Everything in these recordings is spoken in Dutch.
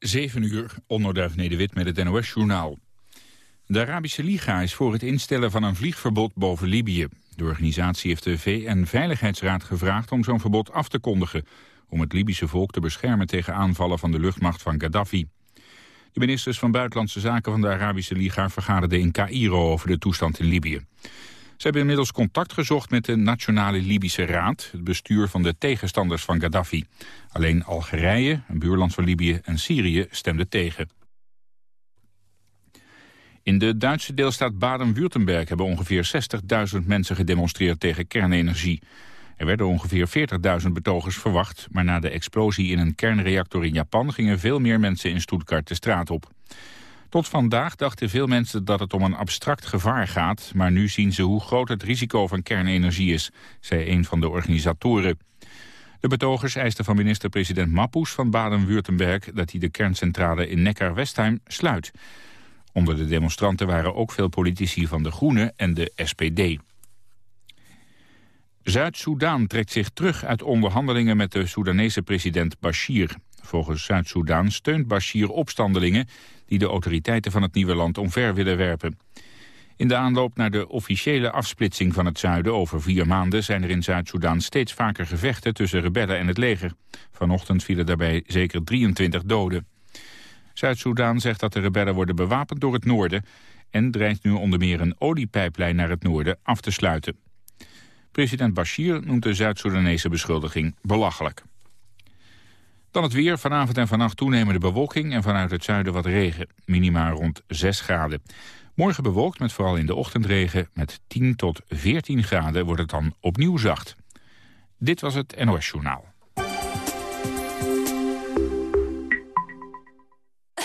7 uur, onderduif Nederwit met het NOS-journaal. De Arabische Liga is voor het instellen van een vliegverbod boven Libië. De organisatie heeft de VN-veiligheidsraad gevraagd om zo'n verbod af te kondigen... om het Libische volk te beschermen tegen aanvallen van de luchtmacht van Gaddafi. De ministers van Buitenlandse Zaken van de Arabische Liga vergaderden in Cairo over de toestand in Libië. Ze hebben inmiddels contact gezocht met de Nationale Libische Raad... het bestuur van de tegenstanders van Gaddafi. Alleen Algerije, een buurland van Libië en Syrië stemden tegen. In de Duitse deelstaat Baden-Württemberg hebben ongeveer 60.000 mensen gedemonstreerd tegen kernenergie. Er werden ongeveer 40.000 betogers verwacht, maar na de explosie in een kernreactor in Japan gingen veel meer mensen in Stuttgart de straat op. Tot vandaag dachten veel mensen dat het om een abstract gevaar gaat... maar nu zien ze hoe groot het risico van kernenergie is, zei een van de organisatoren. De betogers eisten van minister-president Mappus van Baden-Württemberg... dat hij de kerncentrale in Neckar-Westheim sluit. Onder de demonstranten waren ook veel politici van de Groenen en de SPD. Zuid-Soedan trekt zich terug uit onderhandelingen met de Soedanese president Bashir. Volgens Zuid-Soedan steunt Bashir opstandelingen die de autoriteiten van het nieuwe land omver willen werpen. In de aanloop naar de officiële afsplitsing van het zuiden over vier maanden... zijn er in Zuid-Soedan steeds vaker gevechten tussen rebellen en het leger. Vanochtend vielen daarbij zeker 23 doden. Zuid-Soedan zegt dat de rebellen worden bewapend door het noorden... en dreigt nu onder meer een oliepijplijn naar het noorden af te sluiten. President Bashir noemt de Zuid-Soedanese beschuldiging belachelijk. Dan het weer. Vanavond en vannacht toenemende bewolking en vanuit het zuiden wat regen. Minima rond 6 graden. Morgen bewolkt met vooral in de ochtendregen. Met 10 tot 14 graden wordt het dan opnieuw zacht. Dit was het NOS Journaal.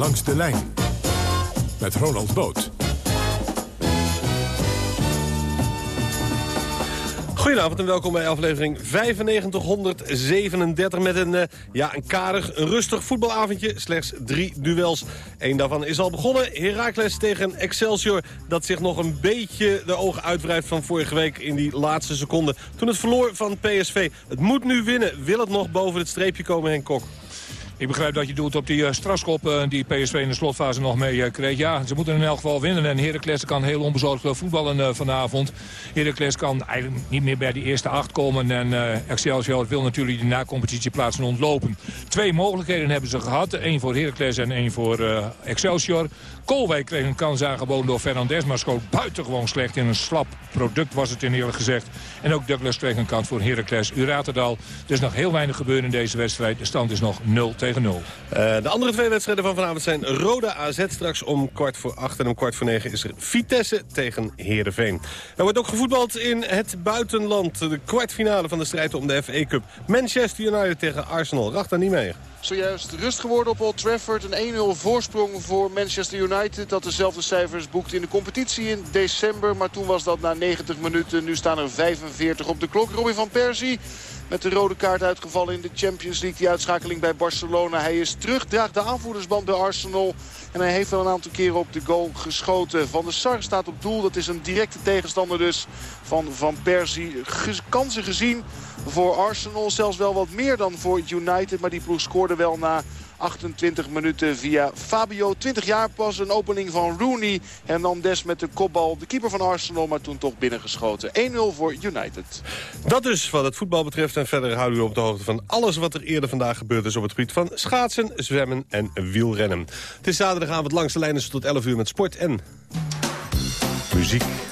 Langs de lijn met Ronald Boot. Goedenavond en welkom bij aflevering 9537 met een, uh, ja, een karig, rustig voetbalavondje. Slechts drie duels. Eén daarvan is al begonnen. Heracles tegen Excelsior dat zich nog een beetje de ogen uitwrijft van vorige week in die laatste seconde. Toen het verloor van PSV. Het moet nu winnen. Wil het nog boven het streepje komen, Henk Kok? Ik begrijp dat je doet op die uh, strafschop uh, die PSV in de slotfase nog mee uh, kreeg. Ja, ze moeten in elk geval winnen. En Heracles kan heel onbezorgd voetballen vanavond. Heracles kan eigenlijk niet meer bij die eerste acht komen. En Excelsior wil natuurlijk die na-competitieplaatsen ontlopen. Twee mogelijkheden hebben ze gehad. Eén voor Heracles en één voor Excelsior. Kolwijk kreeg een kans aangeboden door Fernandes, maar schoot buitengewoon slecht. In een slap product was het in eerlijk gezegd. En ook Douglas kreeg een kans voor Heracles. U raadt het al, er is nog heel weinig gebeurd in deze wedstrijd. De stand is nog 0 tegen 0. Uh, de andere twee wedstrijden van vanavond zijn Roda AZ straks om kwart voor acht. En om kwart voor negen is er Vitesse tegen Heerenveen. Er wordt ook gevoetbald in het buitenland. De kwartfinale van de strijd om de FA Cup. Manchester United tegen Arsenal. Racht daar niet mee. Zojuist rust geworden op Old Trafford. Een 1-0 voorsprong voor Manchester United. Dat dezelfde cijfers boekt in de competitie in december. Maar toen was dat na 90 minuten. Nu staan er 45 op de klok. Robin van Persie met de rode kaart uitgevallen in de Champions League. Die uitschakeling bij Barcelona. Hij is terug, draagt de aanvoerdersband bij Arsenal. En hij heeft wel een aantal keren op de goal geschoten. Van der Sar staat op doel. Dat is een directe tegenstander dus van Van Persie. Kansen gezien voor Arsenal. Zelfs wel wat meer dan voor United. Maar die ploeg scoorde wel na 28 minuten via Fabio. 20 jaar pas een opening van Rooney. Hernandez met de kopbal. De keeper van Arsenal, maar toen toch binnengeschoten. 1-0 voor United. Dat dus wat het voetbal betreft. En verder houden we op de hoogte van alles wat er eerder vandaag gebeurd is... op het gebied van schaatsen, zwemmen en wielrennen. Het is zaterdagavond langs de lijnen tot 11 uur met sport en muziek.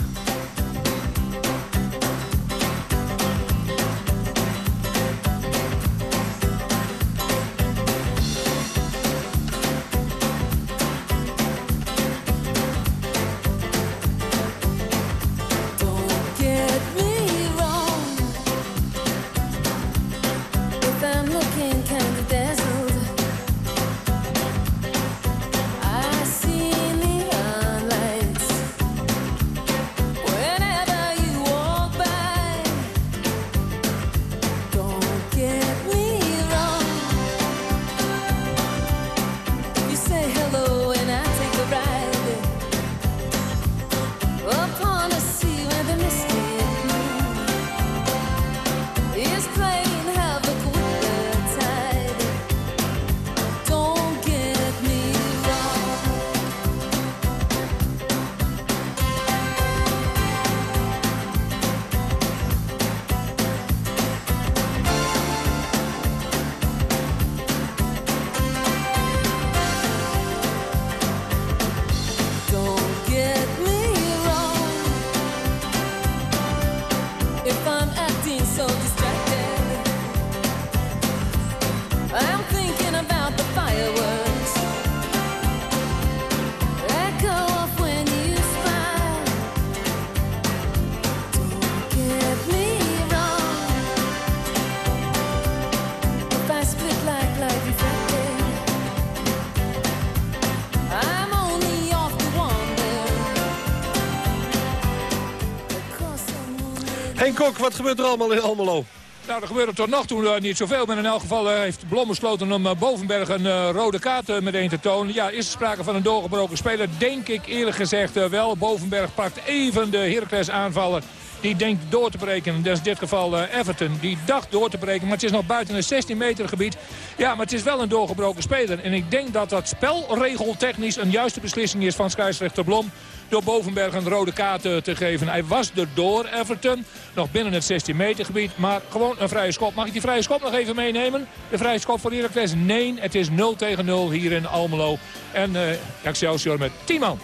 Wat gebeurt er allemaal in Almelo? Nou, er gebeurde tot nog toe uh, niet zoveel. Maar in elk geval uh, heeft Blom besloten om uh, Bovenberg een rode kaart meteen te tonen. Ja, is er sprake van een doorgebroken speler? Denk ik eerlijk gezegd wel. Bovenberg pakt even de Heracles aanvallen. Die denkt door te breken. Dat is in dit geval Everton. Die dacht door te breken. Maar het is nog buiten een 16 meter gebied. Ja, maar het is wel een doorgebroken speler. En ik denk dat dat spelregeltechnisch een juiste beslissing is van scheidsrechter Blom door Bovenberg een rode kaart eh, te geven. Hij was er door Everton, nog binnen het 16 meter gebied, maar gewoon een vrije schop. Mag ik die vrije schop nog even meenemen? De vrije schop voor Heracles? Nee, het is 0 tegen 0 hier in Almelo. En uh, Excelsior met 10 man.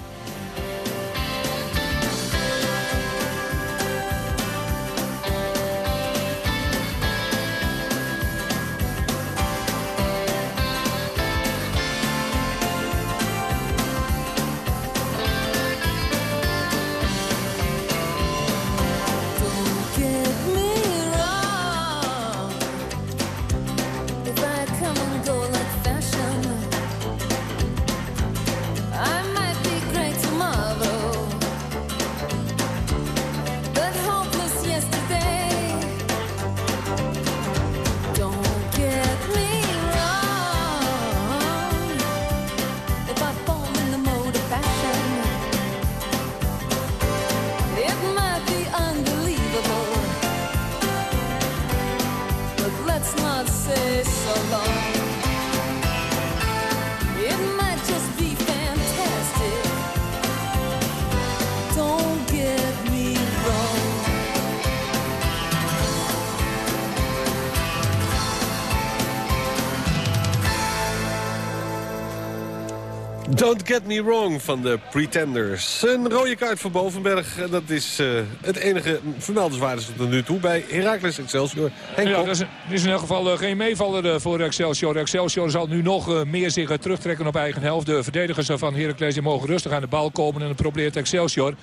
Get Me Wrong van de Pretenders. Een rode kaart voor Bovenberg. Dat is uh, het enige vermeldenswaardigste tot nu toe bij Heracles Excelsior. Henk ja, dat is, is, in elk geval uh, geen meevaller uh, voor Excelsior. Excelsior zal nu nog meer zich terugtrekken op eigen helft. De verdedigers van Heracles mogen rustig aan de bal komen. En dan probeert Excelsior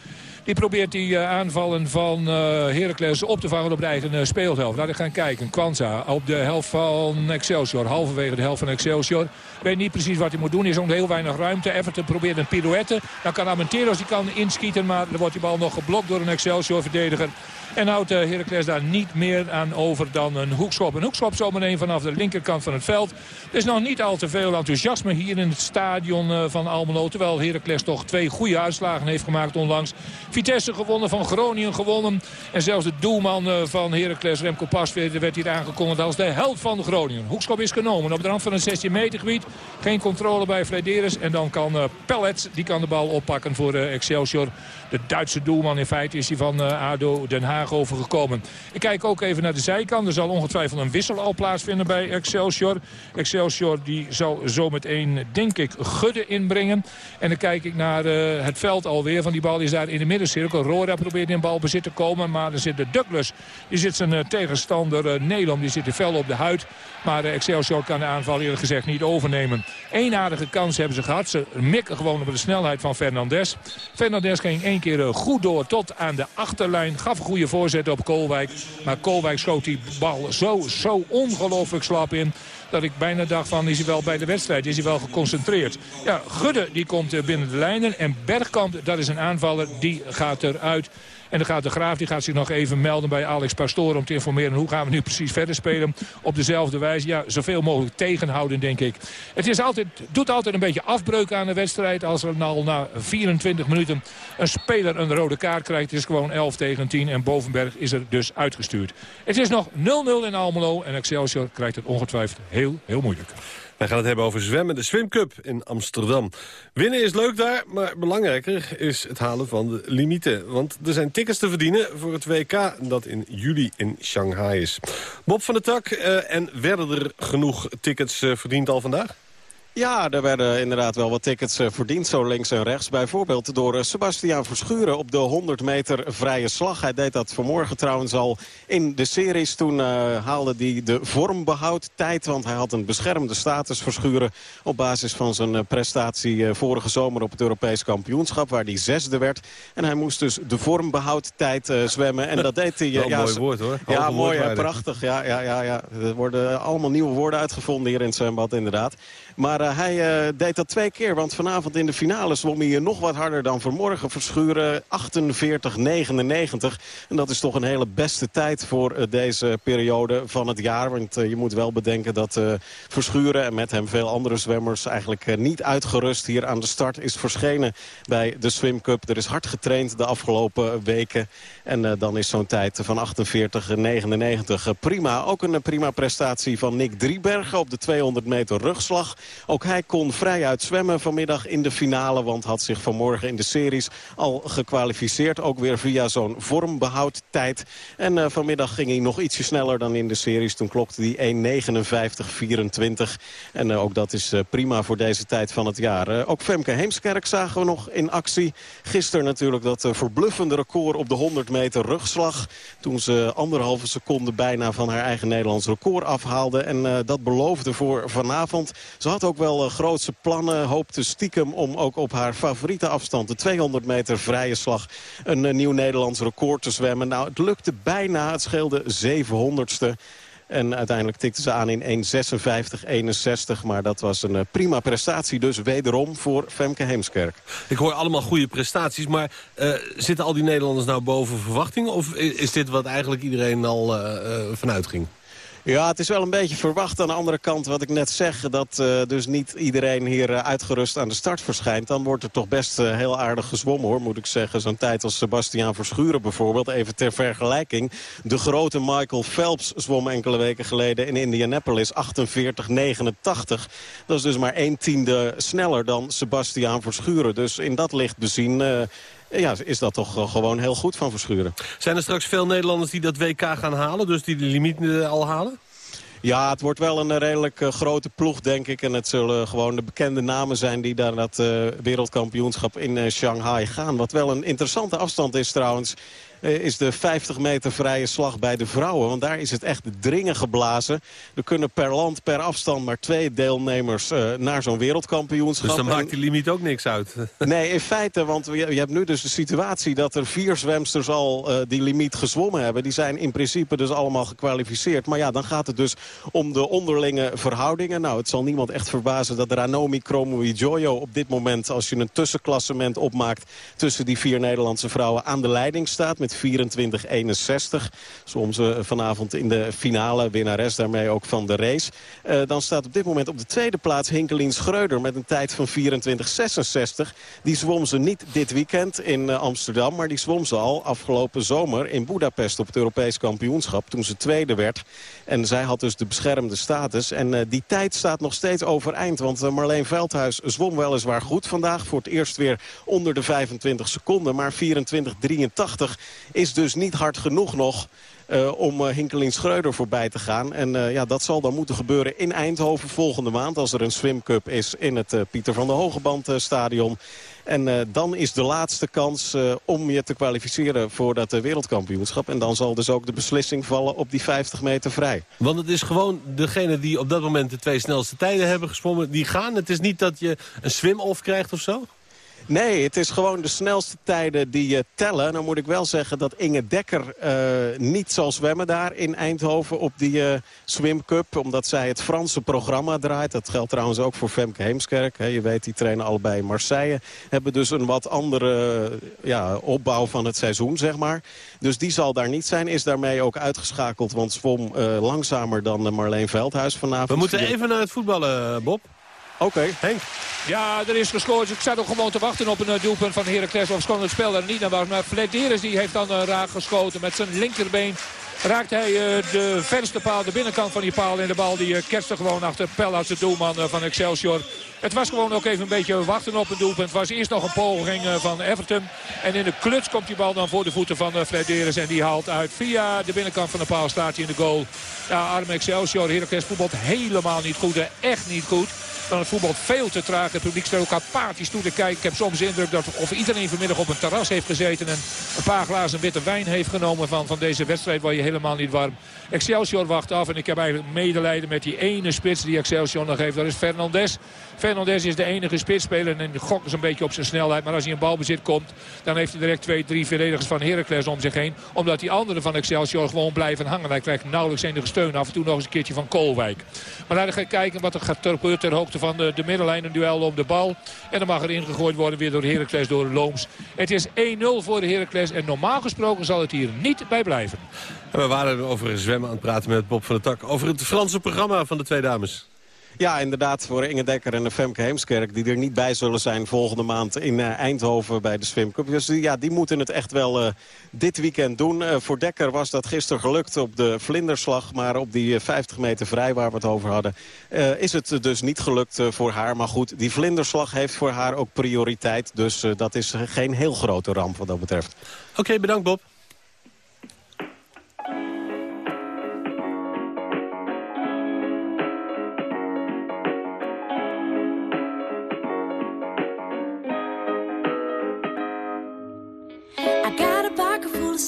die probeert die uh, aanvallen van uh, Heracles op te vangen op de eigen uh, speelhelft. Laten we gaan kijken. Kwanza op de helft van Excelsior. Halverwege de helft van Excelsior. Weet niet precies wat hij moet doen. Is ook heel weinig ruimte. Everton probeert een pirouette. Dan kan Amenteros die kan inschieten. Maar dan wordt die bal nog geblokt door een Excelsior-verdediger. En houdt Heracles daar niet meer aan over dan een hoekschop. Een hoekschop zometeen vanaf de linkerkant van het veld. Er is nog niet al te veel enthousiasme hier in het stadion van Almelo. Terwijl Heracles toch twee goede uitslagen heeft gemaakt onlangs. Vitesse gewonnen, van Groningen gewonnen. En zelfs de doelman van Heracles, Remco Pasveer, werd hier aangekondigd als de held van Groningen. Hoekschop is genomen op de rand van het 16 meter gebied. Geen controle bij Flederis. En dan kan Pellet, die kan de bal oppakken voor Excelsior. De Duitse doelman in feite is hij van uh, ADO Den Haag overgekomen. Ik kijk ook even naar de zijkant. Er zal ongetwijfeld een wissel al plaatsvinden bij Excelsior. Excelsior die zal zo meteen, denk ik, Gudde inbrengen. En dan kijk ik naar het veld alweer. Van die bal is daar in de middencirkel. Roda probeert in balbezit te komen. Maar er zit de Douglas. Die zit zijn tegenstander Nelom. Die zit er fel op de huid. Maar Excelsior kan de aanval eerlijk gezegd niet overnemen. Eén aardige kans hebben ze gehad. Ze mikken gewoon op de snelheid van Fernandes. Fernandes ging één keer eh, goed door tot aan de achterlijn. Gaf een goede voorzet op Koolwijk. Maar Koolwijk schoot die bal zo, zo ongelooflijk slap in dat ik bijna dacht van is hij wel bij de wedstrijd, is hij wel geconcentreerd. Ja, Gudde die komt eh, binnen de lijnen en Bergkamp, dat is een aanvaller, die gaat eruit. En dan gaat de Graaf die gaat zich nog even melden bij Alex Pastoor... om te informeren hoe gaan we nu precies verder spelen. Op dezelfde wijze. Ja, zoveel mogelijk tegenhouden, denk ik. Het is altijd, doet altijd een beetje afbreuk aan de wedstrijd... als er al na 24 minuten een speler een rode kaart krijgt. Het is gewoon 11 tegen 10 en Bovenberg is er dus uitgestuurd. Het is nog 0-0 in Almelo en Excelsior krijgt het ongetwijfeld heel, heel moeilijk. Wij gaan het hebben over zwemmen, de Swim Cup in Amsterdam. Winnen is leuk daar, maar belangrijker is het halen van de limieten. Want er zijn tickets te verdienen voor het WK dat in juli in Shanghai is. Bob van der Tak, uh, en werden er genoeg tickets uh, verdiend al vandaag? Ja, er werden inderdaad wel wat tickets uh, verdiend, zo links en rechts. Bijvoorbeeld door uh, Sebastiaan Verschuren op de 100 meter vrije slag. Hij deed dat vanmorgen trouwens al in de series. Toen uh, haalde hij de vormbehoud tijd, want hij had een beschermde status Verschuren... op basis van zijn prestatie vorige zomer op het Europees kampioenschap... waar hij zesde werd. En hij moest dus de vormbehoud tijd zwemmen. En dat deed hij... Wel ja, mooi woord hoor. ja, mooi, ja, prachtig. Ja, ja, ja, ja. Er worden allemaal nieuwe woorden uitgevonden hier in het zwembad inderdaad. Maar uh, hij uh, deed dat twee keer. Want vanavond in de finale zwom hij nog wat harder dan vanmorgen. Verschuren 48-99. En dat is toch een hele beste tijd voor uh, deze periode van het jaar. Want je moet wel bedenken dat Verschuren en met hem veel andere zwemmers... eigenlijk niet uitgerust hier aan de start is verschenen bij de Swim Cup. Er is hard getraind de afgelopen weken. En dan is zo'n tijd van 48-99 prima. Ook een prima prestatie van Nick Driebergen op de 200 meter rugslag. Ook hij kon vrijuit zwemmen vanmiddag in de finale. Want had zich vanmorgen in de series al gekwalificeerd. Ook weer via zo'n vormbehoudtijd. En vanmiddag ging hij nog ietsje sneller dan in de series. Toen klokte hij 1.59.24. En ook dat is prima voor deze tijd van het jaar. ook Femke Heemskerk zagen we nog in actie. Gisteren natuurlijk dat verbluffende record op de 100 meter rugslag. Toen ze anderhalve seconde bijna van haar eigen Nederlands record afhaalde. En dat beloofde voor vanavond. Ze had ook wel uh, grootse plannen. Hoopte stiekem om ook op haar favoriete afstand... de 200 meter vrije slag een uh, nieuw Nederlands record te zwemmen. Nou, het lukte bijna. Het scheelde 700ste. En uiteindelijk tikte ze aan in 1.56-61. Maar dat was een uh, prima prestatie dus wederom voor Femke Heemskerk. Ik hoor allemaal goede prestaties. Maar uh, zitten al die Nederlanders nou boven verwachting? Of is dit wat eigenlijk iedereen al uh, vanuit ging? Ja, het is wel een beetje verwacht aan de andere kant wat ik net zeg. Dat uh, dus niet iedereen hier uh, uitgerust aan de start verschijnt. Dan wordt er toch best uh, heel aardig gezwommen hoor, moet ik zeggen. Zo'n tijd als Sebastiaan Verschuren bijvoorbeeld. Even ter vergelijking. De grote Michael Phelps zwom enkele weken geleden in Indianapolis. 48,89. Dat is dus maar een tiende sneller dan Sebastiaan Verschuren. Dus in dat licht bezien ja, is dat toch gewoon heel goed van Verschuren. Zijn er straks veel Nederlanders die dat WK gaan halen? Dus die de limiet eh, al halen? Ja, het wordt wel een redelijk uh, grote ploeg, denk ik. En het zullen gewoon de bekende namen zijn die daar dat uh, wereldkampioenschap in uh, Shanghai gaan. Wat wel een interessante afstand is trouwens eh, is de 50 meter vrije slag bij de vrouwen. Want daar is het echt dringen geblazen. Er kunnen per land, per afstand maar twee deelnemers uh, naar zo'n wereldkampioenschap. Dus dan maakt die limiet ook niks uit? nee, in feite, want je, je, hebt nu dus de situatie dat er vier zwemsters al uh, die limiet gezwommen hebben. Die zijn in principe dus allemaal gekwalificeerd. Maar ja, dan gaat het dus om de onderlinge verhoudingen. Nou, het zal niemand echt verbazen dat Ranomi Kromowidjojo op dit moment... als je een tussenklassement opmaakt tussen die vier Nederlandse vrouwen aan de leiding staat... met tijd 24-61. Soms uh, vanavond in de finale. Winnares daarmee ook van de race. Uh, dan staat op dit moment op de tweede plaats Hinkelien Schreuder... met een tijd van 24-66. Die zwom ze niet dit weekend in uh, Amsterdam... maar die zwom ze al afgelopen zomer in Budapest op het Europees kampioenschap... toen ze tweede werd. En zij had dus de beschermde status. En die tijd staat nog steeds overeind. Want Marleen Veldhuis zwom weliswaar goed vandaag. Voor het eerst weer onder de 25 seconden. Maar 24-83 is dus niet hard genoeg nog... Uh, om uh, Hinkelien Schreuder voorbij te gaan. En uh, ja, dat zal dan moeten gebeuren in Eindhoven volgende maand... als er een swimcup is in het Pieter van der Hogeband stadion. En dan is de laatste kans om je te kwalificeren voor dat wereldkampioenschap. En dan zal dus ook de beslissing vallen op die 50 meter vrij. Want het is gewoon degene die op dat moment de twee snelste tijden hebben gesprongen... die gaan. Het is niet dat je een swim-off krijgt of zo? Nee, het is gewoon de snelste tijden die uh, tellen. Nou moet ik wel zeggen dat Inge Dekker uh, niet zal zwemmen daar in Eindhoven op die uh, Swim Cup. Omdat zij het Franse programma draait. Dat geldt trouwens ook voor Femke Heemskerk. He, je weet, die trainen allebei in Marseille. Hebben dus een wat andere ja, opbouw van het seizoen, zeg maar. Dus die zal daar niet zijn. Is daarmee ook uitgeschakeld, want zwom langzamer dan Marleen Veldhuis vanavond. We moeten even naar het voetballen, Bob. Oké. Henk. Ja, er is gescoord. Ik zat ook gewoon te wachten op een eh, doelpunt van Heracles. Of schoon het spel er niet naar was. Maar Flederis die heeft dan uh, raak geschoten met zijn linkerbeen. Raakt hij uh, de verste paal, de binnenkant van die paal. En de bal die kerste gewoon achter Pellas, de doelman van Excelsior. Het was gewoon ook even een beetje wachten op een doelpunt. Het was eerst nog een poging van Everton. En in de kluts komt die bal dan voor de voeten van Flederis. En die haalt uit via de binnenkant van de paal. Staat hij in de goal. Ja, arme Excelsior. Heracles voetbalt helemaal niet goed. Echt niet goed dan het voetbal veel te traag. Het publiek staat ook apathisch toe te kijken. Ik heb soms de indruk dat of iedereen vanmiddag op een terras heeft gezeten... en een paar glazen witte wijn heeft genomen van, van deze wedstrijd... waar je helemaal niet warm. Excelsior wacht af en ik heb eigenlijk medelijden met die ene spits die Excelsior nog heeft. Dat is Fernandes. Fernandes is de enige spitsspeler en gokt dus een beetje op zijn snelheid. Maar als hij in balbezit komt, dan heeft hij direct twee, drie verdedigers van Heracles om zich heen. Omdat die anderen van Excelsior gewoon blijven hangen. Hij krijgt nauwelijks enige steun. Af en toe nog eens een keertje van Koolwijk. Maar laten we gaan kijken wat er gaat gebeuren ter hoogte van de, de middenlijn. Een duel om de bal. En dan mag er ingegooid worden weer door Heracles, door Looms. Het is 1-0 voor de Heracles. En normaal gesproken zal het hier niet bij blijven. En we waren over zwemmen aan het praten met Bob van der Tak. Over het Franse programma van de twee dames. Ja, inderdaad, voor Inge Dekker en Femke Heemskerk... die er niet bij zullen zijn volgende maand in uh, Eindhoven bij de Swim Cup. Dus ja, die moeten het echt wel uh, dit weekend doen. Uh, voor Dekker was dat gisteren gelukt op de vlinderslag... maar op die 50 meter vrij waar we het over hadden... is het dus niet gelukt voor haar. Maar goed, die vlinderslag heeft voor haar ook prioriteit. Dus dat is geen heel grote ramp wat dat betreft. Oké, bedankt Bob.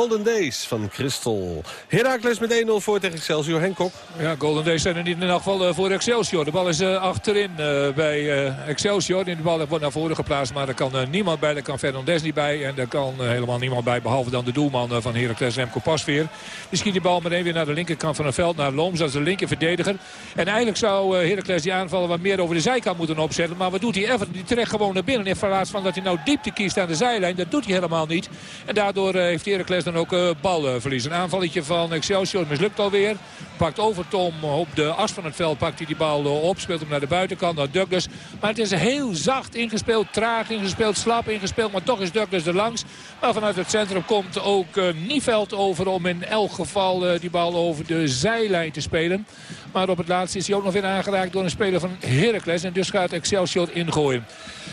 Golden Days van Crystal. Heracles met 1-0 voor tegen Excelsior. Henk Ja, Golden Days zijn er niet in elk geval eh, voor Excelsior. De bal is uh, achterin uh, bij Excelsior. De bal wordt naar voren geplaatst, maar er kan niemand bij. Er kan Fernandez niet bij en er kan helemaal niemand bij. Behalve dan de doelman van Heracles, Remco Pasveer. Die schiet die bal meteen weer naar de linkerkant van het veld. Naar Looms, dat is de linker verdediger. En eigenlijk zou Heracles die aanvallen wat meer over de zijkant moeten opzetten. Maar wat doet hij? Everton die terecht gewoon naar binnen. In plaats van dat hij nou diepte kiest aan de zijlijn. Dat doet hij helemaal niet. En daardoor heeft Heracles dan ook uh, balverlies. Een aanvalletje van Excelsior mislukt alweer. Pakt over Tom op de as van het veld. Pakt hij die bal op. Speelt hem naar de buitenkant. Naar Douglas. Maar het is heel zacht ingespeeld. Traag ingespeeld. Slap ingespeeld. Maar toch is Douglas er langs. Maar vanuit het centrum komt ook Nieveld over. Om in elk geval die bal over de zijlijn te spelen. Maar op het laatste is hij ook nog weer aangeraakt door een speler van Heracles. En dus gaat Excelsior ingooien.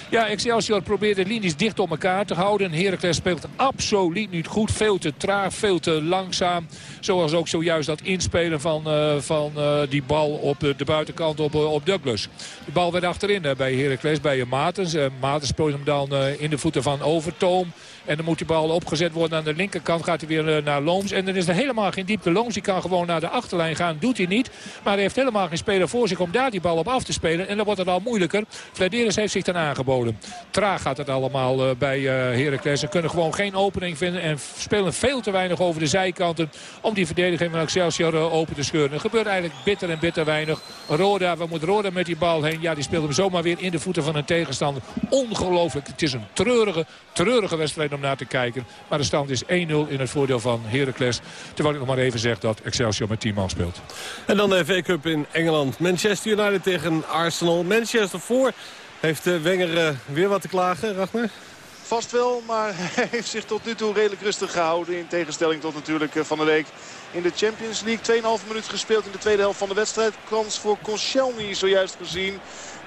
Ja, Excelsior probeert de linies dicht op elkaar te houden. Heracles speelt absoluut niet goed. Veel te traag, veel te langzaam. Zoals ook zojuist dat inspelen van, uh, van uh, die bal op de, buitenkant op, uh, op Douglas. De bal werd achterin bij Heracles, bij Matens. Matens speelt hem dan in de voeten van Overtoom. En dan moet die bal opgezet worden aan de linkerkant. Gaat hij weer naar Looms. En dan is er helemaal geen diepte. Looms die kan gewoon naar de achterlijn gaan. Doet hij niet. Maar hij heeft helemaal geen speler voor zich om daar die bal op af te spelen. En dan wordt het al moeilijker. Flederis heeft zich dan aangeboden. Traag gaat het allemaal bij Heracles. Ze kunnen gewoon geen opening vinden. En spelen veel te weinig over de zijkanten. Om die verdediging van Excelsior open te scheuren. Er gebeurt eigenlijk bitter en bitter weinig. Roda, waar moet Roda met die bal heen? Ja, die speelt hem zomaar weer in de voeten van een tegenstander. Ongelooflijk. Het is een treurige, treurige wedstrijd om naar te kijken. Maar de stand is 1-0 in het voordeel van Heracles. Terwijl ik nog maar even zeg dat Excelsior met 10 man speelt. En dan de FA Cup in Engeland. Manchester United tegen Arsenal. Manchester voor. Heeft Wenger weer wat te klagen, Ragnar? Vast wel, maar hij heeft zich tot nu toe redelijk rustig gehouden. In tegenstelling tot natuurlijk van de week in de Champions League. 2,5 minuut gespeeld in de tweede helft van de wedstrijd. Kans voor Koscielny zojuist gezien.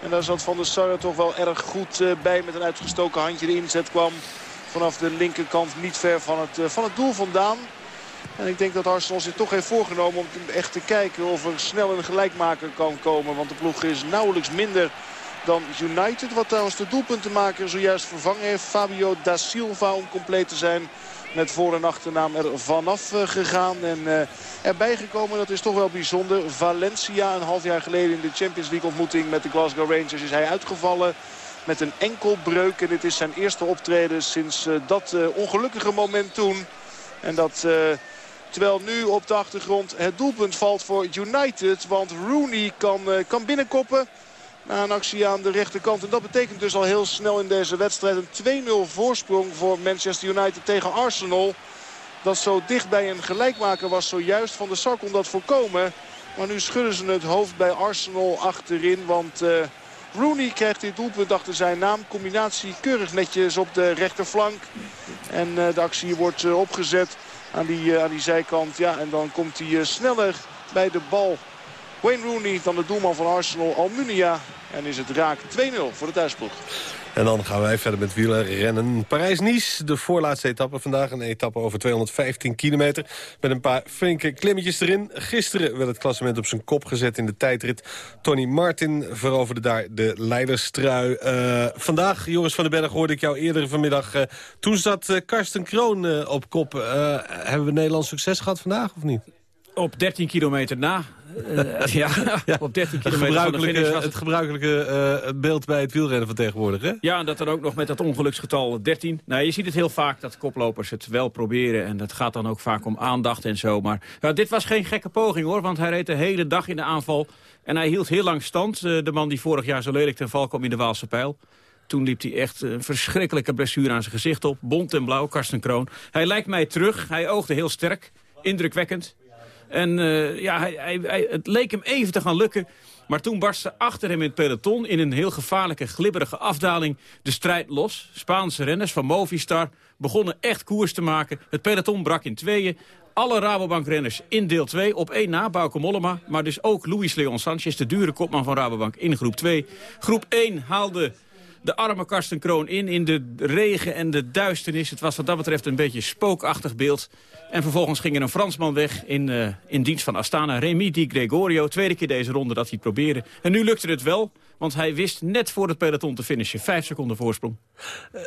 En daar zat Van der Sar toch wel erg goed bij met een uitgestoken handje. De inzet kwam vanaf de linkerkant niet ver van het, van het doel vandaan. En ik denk dat Arsenal zich toch heeft voorgenomen om echt te kijken of er snel een gelijkmaker kan komen. Want de ploeg is nauwelijks minder dan United. Wat trouwens de doelpuntenmaker zojuist vervangen heeft. Fabio da Silva om compleet te zijn. Met voor- en achternaam er vanaf gegaan. En uh, erbij gekomen, dat is toch wel bijzonder. Valencia, een half jaar geleden in de Champions League ontmoeting met de Glasgow Rangers is hij uitgevallen. Met een enkelbreuk. En dit is zijn eerste optreden sinds uh, dat uh, ongelukkige moment toen. En dat... Terwijl nu op de achtergrond het doelpunt valt voor United. Want Rooney kan, kan binnenkoppen. Na een actie aan de rechterkant. En dat betekent dus al heel snel in deze wedstrijd een 2-0 voorsprong voor Manchester United tegen Arsenal. Dat zo dicht bij een gelijkmaker was zojuist. Van de Sar kon dat voorkomen. Maar nu schudden ze het hoofd bij Arsenal achterin. Want Rooney krijgt dit doelpunt achter zijn naam. Combinatie keurig netjes op de rechterflank. En uh, de actie wordt uh, opgezet aan die, aan die zijkant. Ja, en dan komt hij sneller bij de bal. Wayne Rooney dan de doelman van Arsenal, Almunia. En is het raak 2-0 voor de thuisploeg. En dan gaan wij verder met wielerrennen. Parijs-Nice, de voorlaatste etappe vandaag. Een etappe over 215 kilometer. Met een paar flinke klimmetjes erin. Gisteren werd het klassement op zijn kop gezet in de tijdrit. Tony Martin veroverde daar de leiderstrui. Uh, vandaag, Joris van den Berg, hoorde ik jou eerder vanmiddag. Uh, toen zat uh, Karsten Kroon op kop. hebben we Nederlands succes gehad vandaag of niet? Op 13 kilometer na. Uh, ja, ja, op 13 kilometer gebruikelijke, van de Het gebruikelijke uh, beeld bij het wielrennen van tegenwoordig, hè? Ja, en dat dan ook nog met dat ongeluksgetal 13. Nou, je ziet het heel vaak dat koplopers het wel proberen. En dat gaat dan ook vaak om aandacht en zo. Maar dit was geen gekke poging, hoor. Want hij reed de hele dag in de aanval. En hij hield heel lang stand. Uh, de man die vorig jaar zo lelijk ten val kwam in de Waalse Pijl. Toen liep hij echt een verschrikkelijke blessure aan zijn gezicht op. Bont en blauw, Karsten Kroon. Hij lijkt mij terug. Hij oogde heel sterk. Indrukwekkend. En uh, ja, hij, hij, het leek hem even te gaan lukken. Maar toen barstte achter hem in het peloton in een heel gevaarlijke, glibberige afdaling de strijd los. Spaanse renners van Movistar begonnen echt koers te maken. Het peloton brak in tweeën. Alle Rabobank-renners in deel 2 op één na, Bauke Mollema. Maar dus ook Luis Leon Sanchez, de dure kopman van Rabobank, in groep 2. Groep 1 haalde de arme Karsten Kroon in, in de regen en de duisternis. Het was wat dat betreft een beetje spookachtig beeld. En vervolgens ging er een Fransman weg in, uh, in dienst van Astana. Remy Di Gregorio, tweede keer deze ronde dat hij het probeerde. En nu lukte het wel, want hij wist net voor het peloton te finishen. Vijf seconden voorsprong.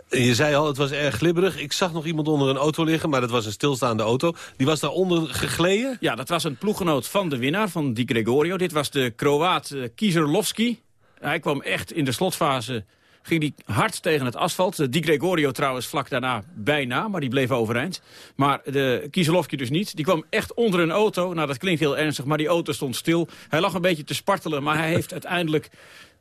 Uh, je zei al, het was erg glibberig. Ik zag nog iemand onder een auto liggen, maar dat was een stilstaande auto. Die was daaronder gegleden? Ja, dat was een ploeggenoot van de winnaar, van Di Gregorio. Dit was de Kroaat uh, Kieserlovski. Hij kwam echt in de slotfase ging hij hard tegen het asfalt. Di Gregorio trouwens vlak daarna bijna, maar die bleef overeind. Maar de Kieselovski dus niet. Die kwam echt onder een auto. Nou, dat klinkt heel ernstig, maar die auto stond stil. Hij lag een beetje te spartelen, maar hij heeft uiteindelijk...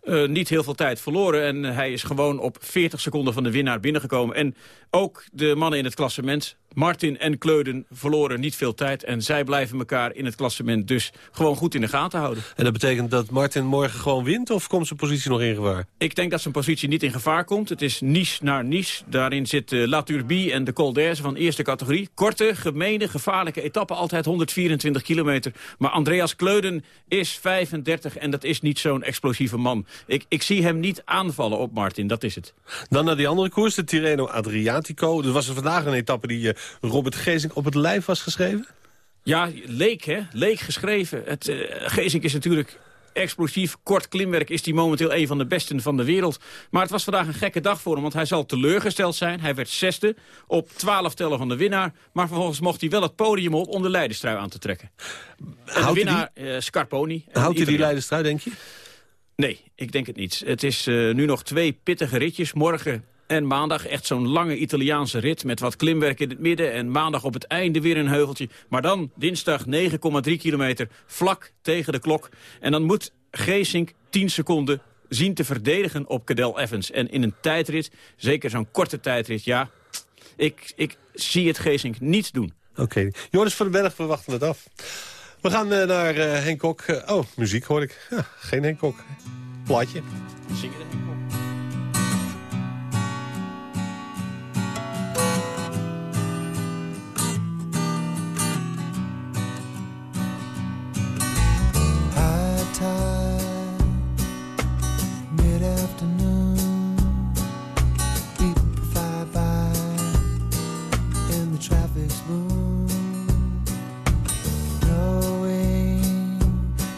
Uh, niet heel veel tijd verloren. En hij is gewoon op 40 seconden van de winnaar binnengekomen. En ook de mannen in het klassement Martin en Kleuden verloren niet veel tijd. En zij blijven elkaar in het klassement dus gewoon goed in de gaten houden. En dat betekent dat Martin morgen gewoon wint of komt zijn positie nog in gevaar? Ik denk dat zijn positie niet in gevaar komt. Het is Nice naar Nice. Daarin zit uh, La Turbie en de Col d'Aise van eerste categorie. Korte, gemene, gevaarlijke etappen. Altijd 124 kilometer. Maar Andreas Kleuden is 35 en dat is niet zo'n explosieve man. Ik, ik zie hem niet aanvallen op Martin, dat is het. Dan naar die andere koers, de Tirreno Adriatico. Er was er vandaag een etappe die... Uh, Robert Gezink op het lijf was geschreven? Ja, leek hè, leek geschreven. Het, uh, Gezink is natuurlijk explosief, kort klimwerk is hij momenteel een van de besten van de wereld. Maar het was vandaag een gekke dag voor hem, want hij zal teleurgesteld zijn. Hij werd zesde op twaalf tellen van de winnaar. Maar vervolgens mocht hij wel het podium op om de leiderstrui aan te trekken. En de winnaar, uh, Scarponi. Houdt hij die leiderstrui, denk je? Nee, ik denk het niet. Het is uh, nu nog twee pittige ritjes. Morgen en maandag echt zo'n lange Italiaanse rit met wat klimwerk in het midden. En maandag op het einde weer een heuveltje. Maar dan dinsdag 9,3 kilometer vlak tegen de klok. En dan moet Geesink 10 seconden zien te verdedigen op Cadel Evans. En in een tijdrit, zeker zo'n korte tijdrit, ja, ik, ik zie het Geesink niet doen. Oké, okay. Joris van den Berg, we wachten het af. We gaan uh, naar uh, Henk Kok. Uh, oh, muziek hoor ik. Ja, geen Henk Kok. Plaatje. Zingen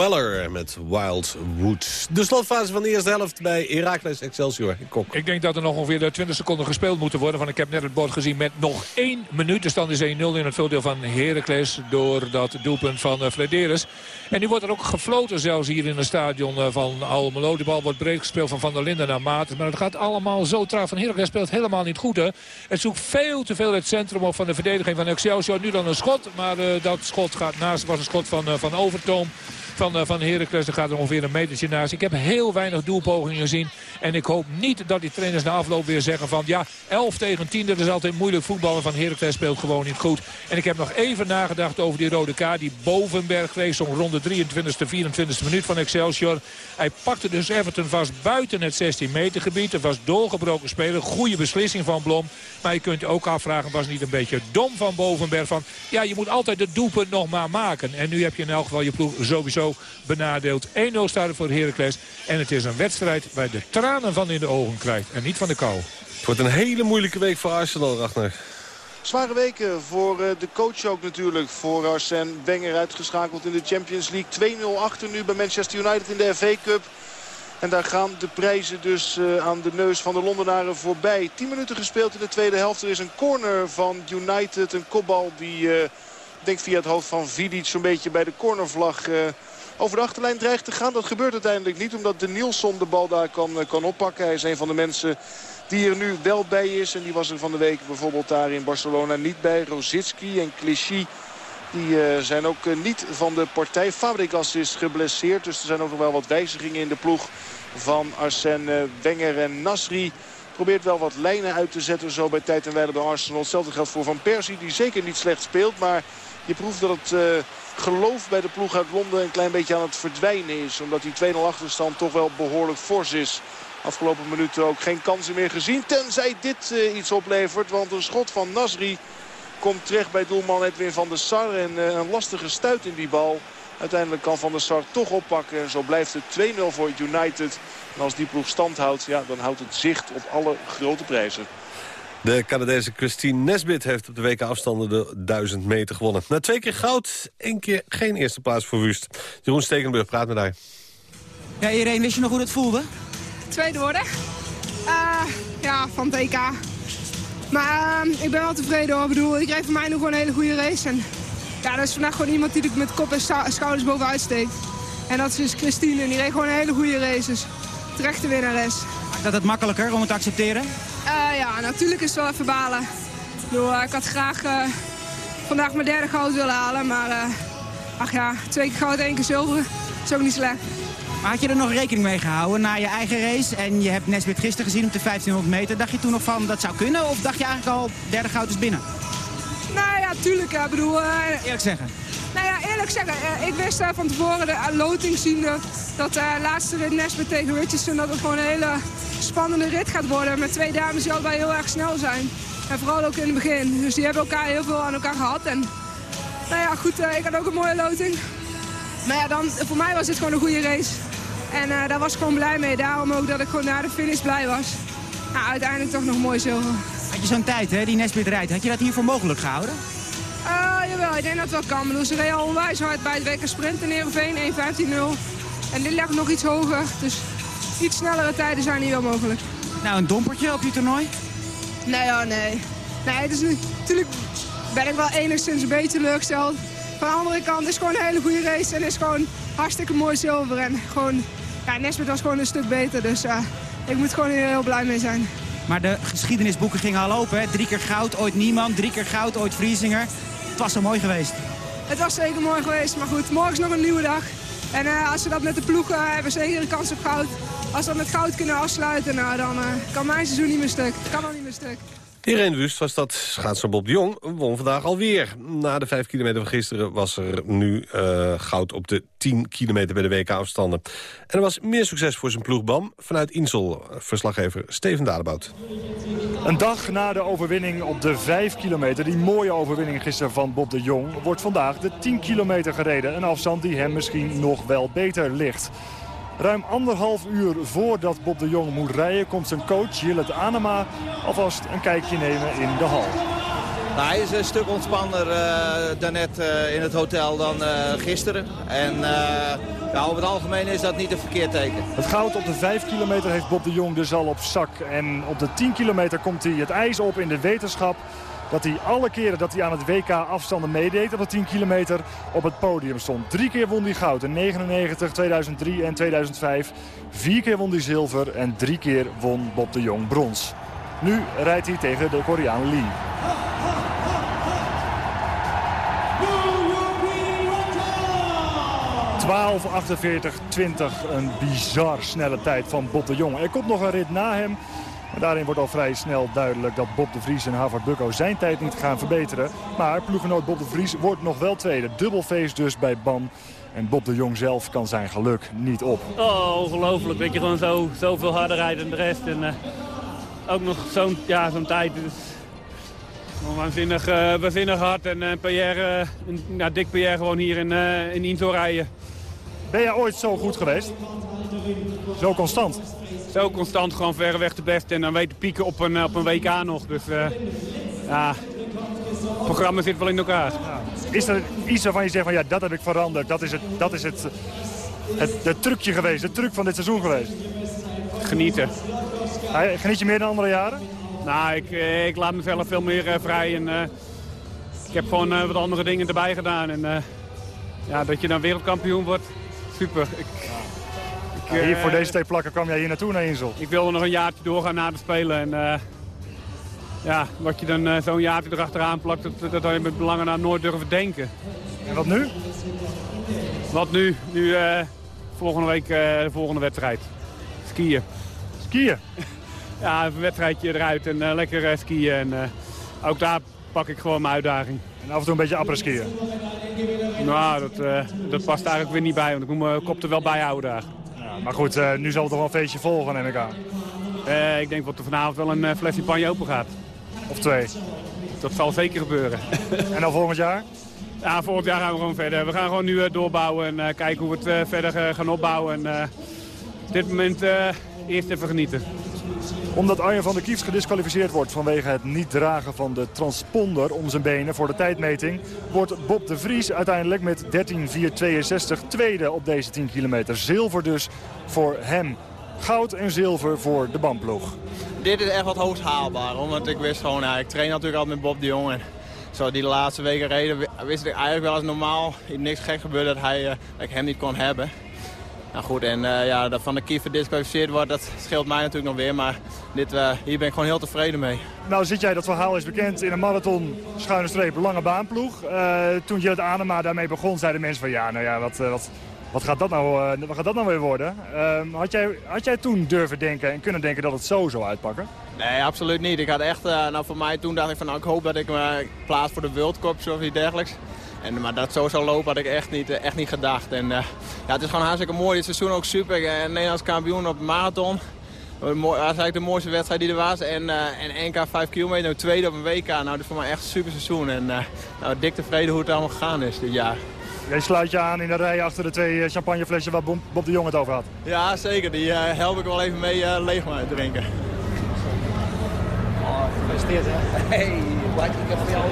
Weller met Wild Wood. De slotfase van de eerste helft bij Heracles Excelsior. Kok. Ik denk dat er nog ongeveer 20 seconden gespeeld moeten worden. Want ik heb net het bord gezien met nog één minuut. De stand is 1-0 in het voordeel van Heracles. Door dat doelpunt van uh, Flederis. En nu wordt er ook gefloten zelfs hier in het stadion uh, van Almelo. De bal wordt breed gespeeld van Van der Linden naar Maarten. Maar het gaat allemaal zo traag. Van Heracles speelt helemaal niet goed. Hè. Het zoekt veel te veel het centrum op van de verdediging van Excelsior. Nu dan een schot. Maar dat schot gaat naast. was een schot van, van Overtoom. van, van Heracles. Er gaat er ongeveer een metertje naast. Ik heb heel weinig doelpogingen gezien. En ik hoop niet dat die trainers na afloop weer zeggen van... ja, 11 tegen 10, dat is altijd moeilijk voetballen. Van Heracles speelt gewoon niet goed. En ik heb nog even nagedacht over die rode kaart. Die Bovenberg kreeg zo'n rond de 23e, 24e minuut van Excelsior. Hij pakte dus Everton vast buiten het 16 meter gebied. Er was doorgebroken spelen. Goede beslissing van Blom. Maar je kunt ook afvragen, was niet een beetje dom van Bovenberg? Van, ja, je moet altijd het doelpunt nog maar maken. En nu heb je in elk geval je ploeg sowieso benadeeld. 1-0 staat voor Heracles. En het is een wedstrijd waar je de tranen van in de ogen krijgt. En niet van de kou. Het wordt een hele moeilijke week voor Arsenal, Ragnar. Zware weken voor eh, de coach ook natuurlijk. Voor Arsène Wenger uitgeschakeld in de Champions League. 2-0 achter nu bij Manchester United in de FA Cup. En daar gaan de prijzen dus uh, aan de neus van de Londenaren voorbij. 10 minuten gespeeld in de tweede helft. Er is een corner van United. Een kopbal die, uh, denk via het hoofd van Vidic zo'n beetje bij de cornervlag... Uh, over de achterlijn dreigt te gaan. Dat gebeurt uiteindelijk niet omdat de Nielsen de bal daar kan, kan oppakken. Hij is een van de mensen die er nu wel bij is. En die was er van de week bijvoorbeeld daar in Barcelona niet bij. Rosicki en Clichy. Die uh, zijn ook uh, niet van de partij. Fabregas is geblesseerd. Dus er zijn ook nog wel wat wijzigingen in de ploeg van Arsène Wenger en Nasri. Probeert wel wat lijnen uit te zetten zo bij tijd en wijle bij Arsenal. Hetzelfde geldt voor Van Persie die zeker niet slecht speelt. Maar je proeft dat het geloof bij de ploeg uit Londen een klein beetje aan het verdwijnen is. Omdat die 2-0 achterstand toch wel behoorlijk fors is. Afgelopen minuten ook geen kansen meer gezien. Tenzij dit uh, iets oplevert. Want een schot van Nasri komt terecht bij doelman Edwin van der Sar. En uh, een lastige stuit in die bal. Uiteindelijk kan Van der Sar toch oppakken. En zo blijft het 2-0 voor United. En als die ploeg stand houdt, ja, dan houdt het zicht op alle grote prijzen. De Canadese Christine Nesbit heeft op de weken afstanden de 1000 meter gewonnen. Na twee keer goud, één keer geen eerste plaats voor Wust. Jeroen Stekenburg praat met haar. Ja, Irene, wist je nog hoe het voelde? Tweede worden. Uh, ja, van TK. Maar uh, ik ben wel tevreden hoor. Ik bedoel, ik kreeg voor mij nog gewoon een hele goede race. En ja, dat is vandaag gewoon iemand die met kop en schouders bovenuit steekt. En dat is dus Christine. En die reed gewoon een hele goede race. Dus terechte winnares. Maakt dat het makkelijker om het te accepteren? Uh, ja, natuurlijk is het wel even balen. Ik, ik had graag vandaag mijn derde goud willen halen. Maar ach ja, twee keer goud, één keer zilver. is ook niet slecht. Maar had je er nog rekening mee gehouden na je eigen race? En je hebt Nesbit gisteren gezien op de 1500 meter. Dacht je toen nog van dat zou kunnen? Of dacht je eigenlijk al derde goud is binnen? Nou ja, tuurlijk. Ik bedoel... Uh, eerlijk zeggen? Nou ja, eerlijk zeggen. Uh, ik wist uh, van tevoren de loting ziende dat de laatste rit Nesbit tegen Richardson... dat het gewoon een hele spannende rit gaat worden. Met twee dames die allebei heel erg snel zijn. En vooral ook in het begin. Dus die hebben elkaar heel veel aan elkaar gehad. En nou ja, goed. ik had ook een mooie loting. Maar ja, dan, voor mij was het gewoon een goede race. En uh, daar was ik gewoon blij mee. Daarom ook dat ik gewoon na de finish blij was. Nou, uiteindelijk toch nog mooi zilver. Had je zo'n tijd, hè, die Nesbit rijdt. Had je dat hiervoor mogelijk gehouden? Uh, jawel, ik denk dat het wel kan. Ze reed al onwijs hard bij het WK Sprint in Ereveen, 1.15.0. En dit ligt nog iets hoger. Dus iets snellere tijden zijn hier wel mogelijk. Nou, een dompertje op je toernooi? Nee, oh, nee. Nee, het is natuurlijk ben ik wel enigszins een beetje teleurgesteld. Van de andere kant is het gewoon een hele goede race. En is gewoon hartstikke mooi zilver. En gewoon ja, Nesbit was gewoon een stuk beter. Dus uh, ik moet gewoon hier heel blij mee zijn. Maar de geschiedenisboeken gingen al open. Hè? Drie keer goud, ooit niemand. Drie keer goud, ooit Vriesinger. Het was zo mooi geweest. Het was zeker mooi geweest. Maar goed, morgen is nog een nieuwe dag. En uh, als we dat met de ploeg uh, hebben, zeker een kans op goud. Als we dat met goud kunnen afsluiten, nou, dan kan mijn seizoen niet meer stuk. Kan al niet meer stuk. Irene Wust was dat. Schaatser Bob de Jong won vandaag alweer. Na de 5 kilometer van gisteren was er nu uh, goud op de 10 kilometer bij de WK-afstanden. En er was meer succes voor zijn ploeg BAM vanuit Insel. Verslaggever Steven Dadebout. Een dag na de overwinning op de 5 kilometer, die mooie overwinning gisteren van Bob de Jong... wordt vandaag de 10 kilometer gereden. Een afstand die hem misschien nog wel beter ligt. Ruim anderhalf uur voordat Bob de Jong moet rijden... komt zijn coach Jillet Anema alvast een kijkje nemen in de hal. Nou, hij is een stuk ontspanner uh, daarnet uh, in het hotel dan uh, gisteren. En ja, over het algemeen is dat niet een verkeerd teken. Het goud op de 5 kilometer heeft Bob de Jong dus al op zak. En op de 10 kilometer komt hij het ijs op in de wetenschap dat hij alle keren dat hij aan het WK afstanden meedeed op de 10 kilometer op het podium stond. Drie keer won hij goud in 99, 2003 en 2005. Vier keer won hij zilver en drie keer won Bob de Jong brons. Nu rijdt hij tegen de Koreaan Lee. 20 Een bizar snelle tijd van Bob de Jong. Er komt nog een rit na hem. En daarin wordt al vrij snel duidelijk dat Bob de Vries en Havard Bukko zijn tijd niet gaan verbeteren. Maar ploegenoot Bob de Vries wordt nog wel tweede. Dubbelfeest dus bij BAM. En Bob de Jong zelf kan zijn geluk niet op. Oh, ongelooflijk. Dat je gewoon zo, zoveel harder rijdt dan de rest. En uh, ook nog zo'n ja, zo'n tijd. Dus waanzinnig, uh, waanzinnig hard. En uh, PR, ja, dik PR gewoon hier in, in Inzo rijden. Ben jij ooit zo goed geweest? Zo constant? Zo constant, gewoon verreweg de beste. En dan weet de pieken op een, op een WK nog. Dus ja, het programma zit wel in elkaar. Is er iets waarvan je zegt van ja, dat heb ik veranderd. Dat is het, dat is het, het, het trucje geweest, het truc van dit seizoen geweest? Genieten. Geniet je meer dan andere jaren? Nou, ik, ik laat mezelf veel meer uh, vrij. En, uh, ik heb gewoon uh, wat andere dingen erbij gedaan. En ja, dat je dan wereldkampioen wordt, super. Ik, hier voor deze twee plakken kwam jij hier naartoe naar Insel. Ik wilde nog een jaartje doorgaan na de Spelen. En, ja, wat je dan zo'n jaartje erachteraan plakt, dat, dat had je met belangen naar nooit durven denken. En wat nu? Wat nu? Nu volgende week de volgende wedstrijd. Skiën. Skiën? ja, een wedstrijdje eruit en uh, lekker uh, skiën. En uh, ook daar pak ik gewoon mijn uitdaging. En af en toe een beetje skiën? Nou, dat, dat past eigenlijk weer niet bij, want ik moet mijn kop er wel bij houden daar. Maar goed, nu zal het toch wel een feestje volgen, neem ik aan. ik denk dat er vanavond wel een fles champagne open gaat. Of twee? Dat zal zeker gebeuren. en dan volgend jaar? Ja, volgend jaar gaan we gewoon verder. We gaan gewoon nu doorbouwen en kijken hoe we het verder gaan opbouwen. En op dit moment eerst even genieten omdat Arjen van der Kiefs gedisqualificeerd wordt vanwege het niet dragen van de transponder om zijn benen voor de tijdmeting... wordt Bob de Vries uiteindelijk met 13.462 tweede op deze 10 kilometer. Zilver dus voor hem. Goud en zilver voor de bandploeg. Dit is echt wat hoogst haalbaar, want ik wist gewoon, ik train natuurlijk altijd met Bob de Jong. En zo die laatste weken reden wist ik eigenlijk wel als normaal niks gek gebeurde dat, hij, uh, dat ik hem niet kon hebben. Nou goed, en uh, ja, dat Van de Kiefer disqualificeerd wordt, dat scheelt mij natuurlijk nog weer. Maar dit, uh, hier ben ik gewoon heel tevreden mee. Nou zit jij, dat verhaal is bekend, in een marathon, schuine streep, lange baanploeg. Uh, toen Jillet Anema daarmee begon, zeiden mensen van ja, nou ja, wat, wat, wat, gaat, dat nou, wat gaat dat nou weer worden? Ehm, had, jij, had jij toen durven denken en kunnen denken dat het zo zou uitpakken? Nee, absoluut niet. Ik had echt, nou voor mij toen dacht ik van nou, ik hoop dat ik me plaats voor de World Cup of iets dergelijks. En, maar dat zo zou lopen had ik echt niet, echt niet gedacht. En, uh, ja, het is gewoon hartstikke mooi. Dit seizoen ook super. Uh, Nederlands kampioen op de marathon. Dat was eigenlijk de mooiste wedstrijd die er was. En, uh, en NK 5 kilometer, nou, tweede op een WK. Nou, dat is voor mij echt een super seizoen. En nou, dik tevreden hoe het allemaal gegaan is dit jaar. Jij sluit je aan in de rij achter de twee champagneflesjes waar Bob de Jong het over had. Ja, zeker. Die help ik wel even mee leeg maar drinken. Oh, gefeliciteerd hè. Hey, ik heb voor jou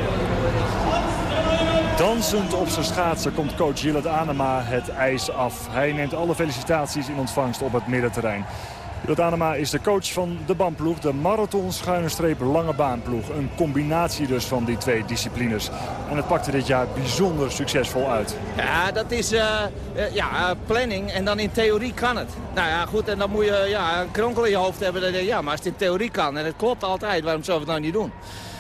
Dansend op zijn schaatsen komt coach Gillet Anema het ijs af. Hij neemt alle felicitaties in ontvangst op het middenterrein. Gillet Anema is de coach van de bandploeg, de marathon schuine streep lange baanploeg. Een combinatie dus van die twee disciplines. En het pakte dit jaar bijzonder succesvol uit. Ja, dat is uh, ja, planning en dan in theorie kan het. Nou ja, goed, en dan moet je ja, een kronkel in je hoofd hebben. Dat ja, maar als het in theorie kan en het klopt altijd, waarom zou we het nou niet doen?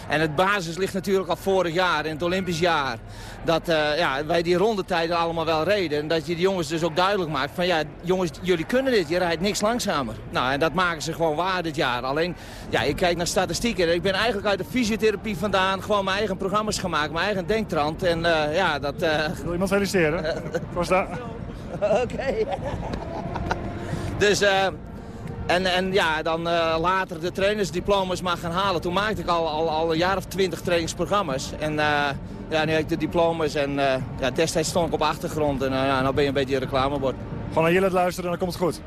En het basis ligt natuurlijk al vorig jaar, in het Olympisch jaar. Dat uh, ja, wij die rondetijden allemaal wel reden. En dat je de jongens dus ook duidelijk maakt van ja, jongens, jullie kunnen dit. Je rijdt niks langzamer. Nou, en dat maken ze gewoon waar dit jaar. Alleen, ja, ik kijk naar statistieken. Ik ben eigenlijk uit de fysiotherapie vandaan gewoon mijn eigen programma's gemaakt. Mijn eigen denktrand. En uh, ja, dat... Uh... Wil iemand feliciteren? Was dat? Oké. dus... En, en ja, dan uh, later de trainersdiploma's mag gaan halen. Toen maakte ik al, al, al een jaar of twintig trainingsprogramma's. En uh, ja, nu heb ik de diploma's en uh, ja, destijds stond ik op achtergrond. En ja, nu ben je een beetje een reclamebord. Gewoon naar Jillet luisteren en dan komt het goed?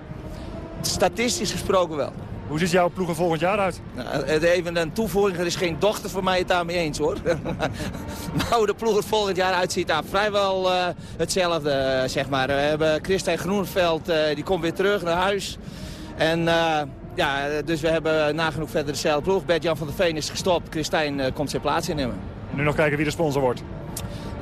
Statistisch gesproken wel. Hoe ziet jouw ploeg er volgend jaar uit? Nou, even een toevoeging, er is geen dochter van mij het daarmee eens hoor. maar hoe de ploeg er volgend jaar uitziet, nou, vrijwel hetzelfde zeg maar. We hebben Christijn Groenveld, die komt weer terug naar huis. En uh, ja, dus we hebben nagenoeg verder dezelfde ploeg. Bert-Jan van der Veen is gestopt. Christijn uh, komt zijn plaats innemen. Nu nog kijken wie de sponsor wordt.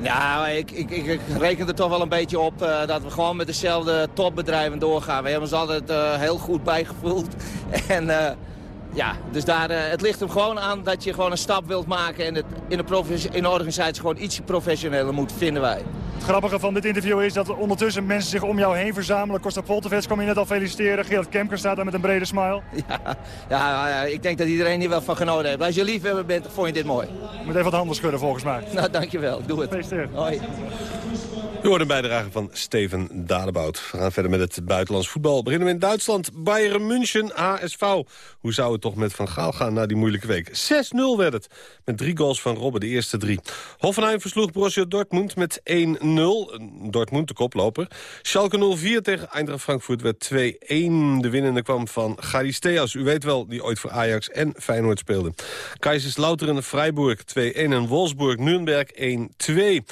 Ja, ik, ik, ik reken er toch wel een beetje op uh, dat we gewoon met dezelfde topbedrijven doorgaan. We hebben ons altijd heel goed bijgevoeld. En ja, dus daar, eh, het ligt hem gewoon aan dat je gewoon een stap wilt maken... en het in de, in de organisatie gewoon ietsje professioneler moet, vinden wij. Het grappige van dit interview is dat ondertussen mensen zich om jou heen verzamelen. Costa Poltevets kwam je net al feliciteren. Gerard Kemker staat daar met een brede smile. Ja, ja, ja, ik denk dat iedereen hier wel van genoten heeft. Als je liefhebber bent, vond je dit mooi. Je moet even wat handen schudden volgens mij. Nou, dankjewel. Doe het. Gefeliciteerd. Hoi. U hoort een bijdrage van Steven Dadebout. We gaan verder met het buitenlands voetbal. Beginnen we in Duitsland. Bayern München, HSV. Hoe zou het toch met Van Gaal gaan na die moeilijke week? 6-0 werd het. Met drie goals van Robben, de eerste drie. Hoffenheim versloeg Borussia Dortmund met 1-0. Dortmund, de koploper. Schalke 0-4 tegen Eintracht Frankfurt werd 2-1. De winnende kwam van Charisteas. U weet wel, die ooit voor Ajax en Feyenoord speelde. Kaiserslautern, Freiburg 2-1 en Wolfsburg, Nürnberg 1-2.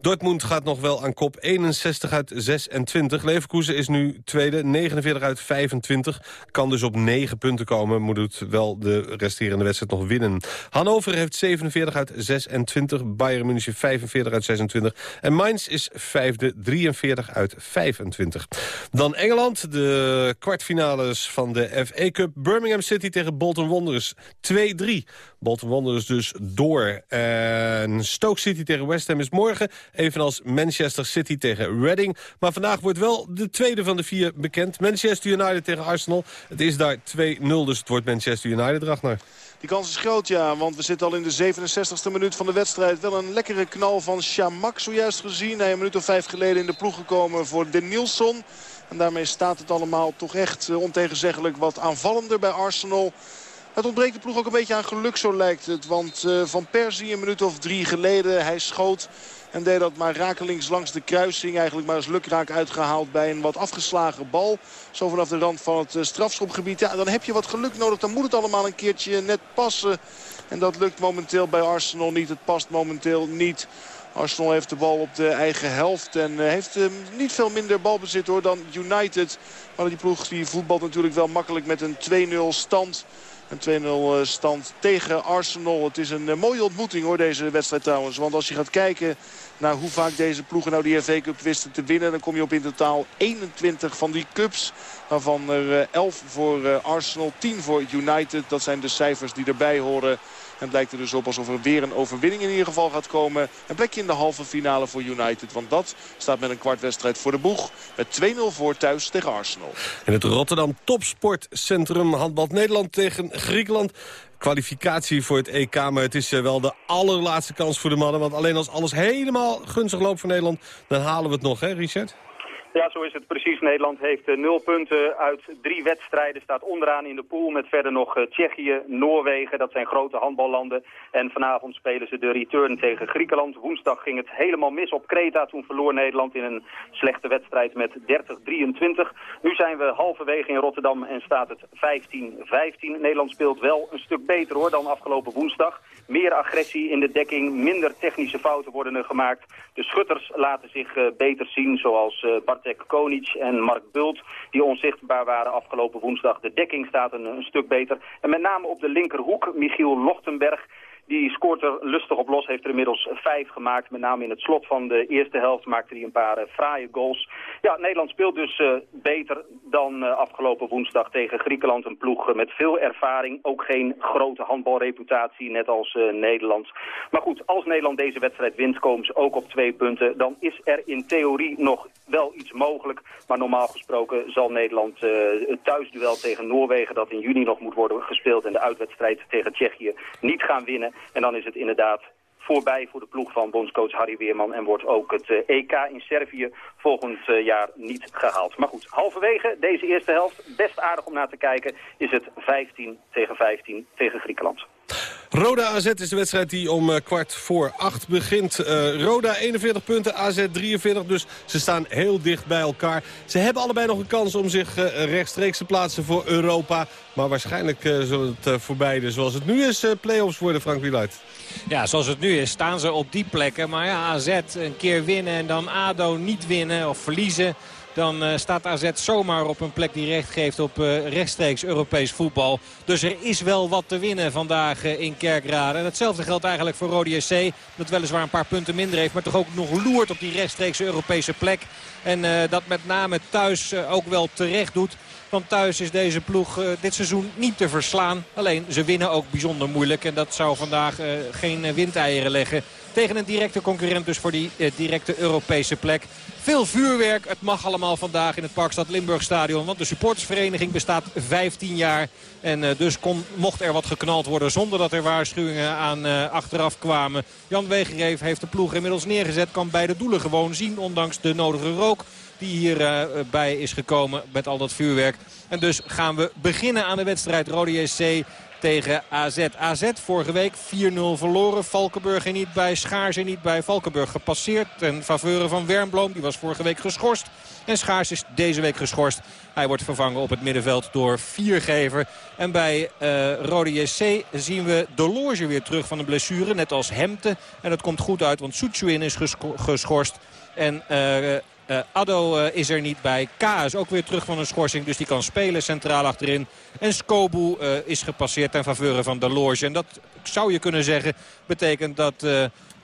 Dortmund gaat nog wel aan kop 61 uit 26. Leverkusen is nu tweede, 49 uit 25. Kan dus op 9 punten komen. Moet het wel de resterende wedstrijd nog winnen. Hannover heeft 47 uit 26. Bayern München 45 uit 26. En Mainz is vijfde, 43 uit 25. Dan Engeland, de kwartfinales van de FA Cup. Birmingham City tegen Bolton Wanderers 2-3. Bolton Wanderers dus door. En Stoke City tegen West Ham is morgen. Evenals Manchester City tegen Reading. Maar vandaag wordt wel de tweede van de vier bekend. Manchester United tegen Arsenal. Het is daar 2-0, dus het wordt Manchester United, Ragnar. Die kans is groot, ja, want we zitten al in de 67e minuut van de wedstrijd. Wel een lekkere knal van Shamak zojuist gezien. Hij een minuut of vijf geleden in de ploeg gekomen voor De Nielson. En daarmee staat het allemaal toch echt eh, ontegenzeggelijk wat aanvallender bij Arsenal. Het ontbreekt de ploeg ook een beetje aan geluk, zo lijkt het. Want eh, Van Persie een minuut of drie geleden, hij schoot... En deed dat maar rakelings langs de kruising. Eigenlijk maar eens lukraak uitgehaald bij een wat afgeslagen bal. Zo vanaf de rand van het eh, strafschopgebied. Ja, dan heb je wat geluk nodig. Dan moet het allemaal een keertje net passen. En dat lukt momenteel bij Arsenal niet. Het past momenteel niet. Arsenal heeft de bal op de eigen helft. En eh, heeft eh, niet veel minder balbezit hoor dan United. Maar die ploeg die voetbalt natuurlijk wel makkelijk met een 2-0 stand. Een 2-0 stand tegen Arsenal. Het is een eh, mooie ontmoeting hoor deze wedstrijd trouwens. Want als je gaat kijken naar hoe vaak deze ploegen nou die FA Cup wisten te winnen. Dan kom je op in totaal 21 van die cups. Waarvan er eh, 11 voor eh, Arsenal, 10 voor United. Dat zijn de cijfers die erbij horen. Het lijkt er dus op alsof er weer een overwinning in ieder geval gaat komen. Een plekje in de halve finale voor United. Want dat staat met een kwartwedstrijd voor de boeg. Met 2-0 voor thuis tegen Arsenal. In het Rotterdam Topsportcentrum handbal Nederland tegen Griekenland. Kwalificatie voor het EK, maar het is eh, wel de allerlaatste kans voor de mannen. Want alleen als alles helemaal gunstig loopt voor Nederland, dan halen we het nog, hè Richard? Ja, zo is het precies. Nederland heeft eh, nul punten uit drie wedstrijden. Staat onderaan in de pool met verder nog eh, Tsjechië, Noorwegen. Dat zijn grote handballanden. En vanavond spelen ze de return tegen Griekenland. Woensdag ging het helemaal mis op Kreta. Toen verloor Nederland in een slechte wedstrijd met 30-23. Nu zijn we halverwege in Rotterdam en staat het 15-15. Nederland speelt wel een stuk beter hoor dan afgelopen woensdag. Meer agressie in de dekking, minder technische fouten worden er gemaakt. De schutters laten zich eh, beter zien, zoals eh, Bartek Konic en Mark Bult... die onzichtbaar waren afgelopen woensdag. De dekking staat een stuk beter. En met name op de linkerhoek, Michiel Lochtenberg... Die scoort er lustig op los, heeft er inmiddels vijf gemaakt. Met name in het slot van de eerste helft maakte hij een paar uh, fraaie goals. Ja, Nederland speelt dus uh, beter dan uh, afgelopen woensdag tegen Griekenland. Een ploeg met veel ervaring. Ook geen grote handbalreputatie, net als Nederland. Maar goed, als Nederland deze wedstrijd wint, komen ze ook op twee punten. Dan is er in theorie nog wel iets mogelijk. Maar normaal gesproken zal Nederland het thuisduel tegen Noorwegen... dat in juni nog moet worden gespeeld... en de uitwedstrijd tegen Tsjechië niet gaan winnen. En dan is het inderdaad voorbij voor de ploeg van bondscoach Harry Weerman... en wordt ook het uh, EK in Servië volgend uh, jaar niet gehaald. Maar goed, halverwege deze eerste helft, best aardig om naar te kijken... is het 15 tegen 15 tegen Griekenland. Roda AZ is de wedstrijd die om uh, kwart voor acht begint. Uh, Roda 41 punten, AZ 43, dus ze staan heel dicht bij elkaar. Ze hebben allebei nog een kans om zich uh, rechtstreeks te plaatsen voor Europa. Maar waarschijnlijk zullen het voor beide, zoals het nu is, play-offs worden, Frank Wieluid. Ja, zoals het nu is, staan ze op die plekken. Maar ja, AZ een keer winnen en dan ADO niet winnen of verliezen dan uh, staat AZ zomaar op een plek die recht geeft op uh, rechtstreeks Europees voetbal. Dus er is wel wat te winnen vandaag uh, in Kerkrade. En hetzelfde geldt eigenlijk voor Rode SC. Dat weliswaar een paar punten minder heeft. Maar toch ook nog loert op die rechtstreeks Europese plek. En dat met name thuis ook wel terecht doet. Want thuis is deze ploeg dit seizoen niet te verslaan. Alleen ze winnen ook bijzonder moeilijk. En dat zou vandaag geen windeieren leggen. Tegen een directe concurrent dus voor die uh, directe Europese plek. Veel vuurwerk. Het mag allemaal vandaag in het Parkstad Limburg stadion. Want de supportersvereniging bestaat 15 jaar. En uh, dus kon, mocht er wat geknald worden zonder dat er waarschuwingen aan uh, achteraf kwamen. Jan Wegereef heeft de ploeg inmiddels neergezet. Kan beide doelen gewoon zien. Ondanks de nodige rook die hierbij is gekomen met al dat vuurwerk. En dus gaan we beginnen aan de wedstrijd Rode SC tegen AZ. AZ vorige week 4-0 verloren. Valkenburg er niet bij, Schaars er niet bij. Valkenburg gepasseerd ten faveur van Wernbloem. Die was vorige week geschorst. En Schaars is deze week geschorst. Hij wordt vervangen op het middenveld door Viergever. En bij uh, Rode JC zien we de loge weer terug van de blessure. Net als Hemte. En dat komt goed uit, want Soetsuin is geschorst. En uh, uh, Addo uh, is er niet bij. K is ook weer terug van een schorsing. Dus die kan spelen centraal achterin. En Skobu uh, is gepasseerd ten faveur van de Loge. En dat zou je kunnen zeggen betekent dat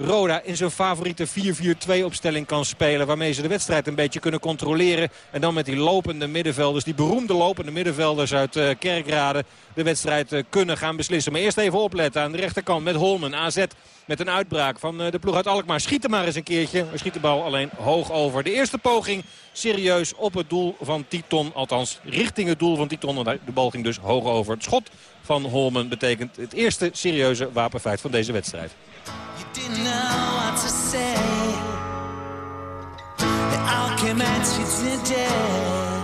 Roda in zijn favoriete 4-4-2 opstelling kan spelen. Waarmee ze de wedstrijd een beetje kunnen controleren. En dan met die lopende middenvelders, die beroemde lopende middenvelders uit Kerkrade... de wedstrijd kunnen gaan beslissen. Maar eerst even opletten aan de rechterkant met Holmen, AZ... Met een uitbraak van de ploeg uit Alkmaar. Schiet maar eens een keertje. Maar schiet de bal alleen hoog over. De eerste poging serieus op het doel van Titon. Althans richting het doel van Titon. De bal ging dus hoog over. Het schot van Holmen betekent het eerste serieuze wapenfeit van deze wedstrijd. You didn't know what to say. They all came at you today.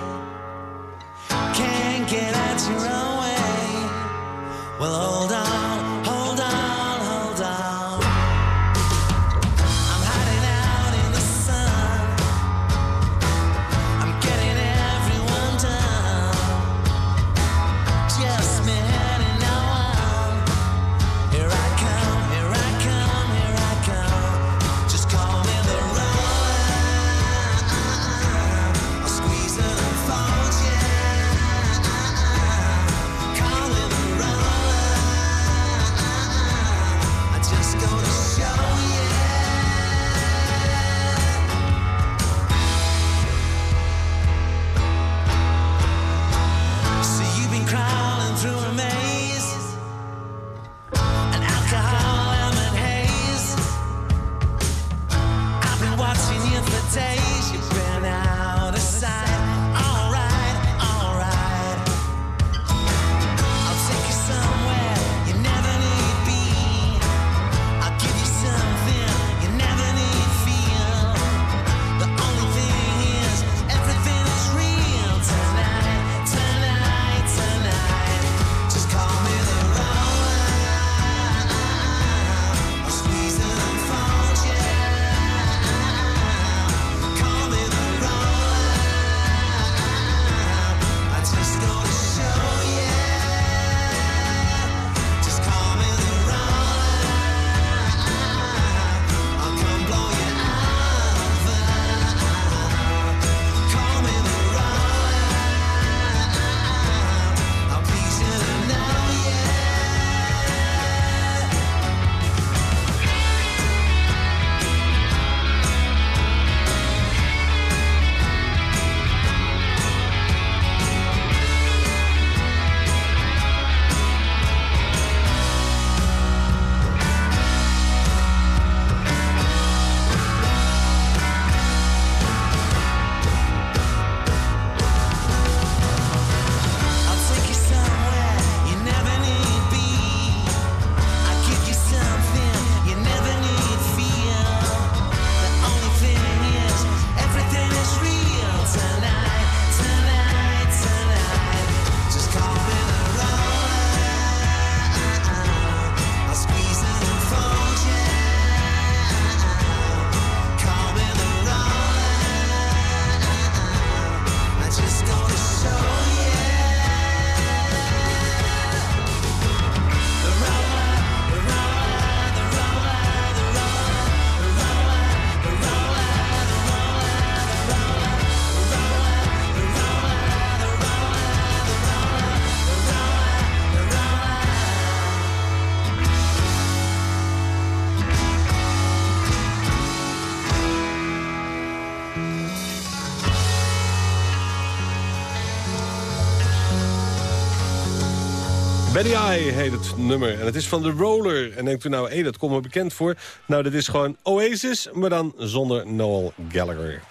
Betty I heet het nummer. En het is van de Roller. En denkt u nou, hé, dat komt me bekend voor. Nou, dat is gewoon Oasis, maar dan zonder Noel Gallagher.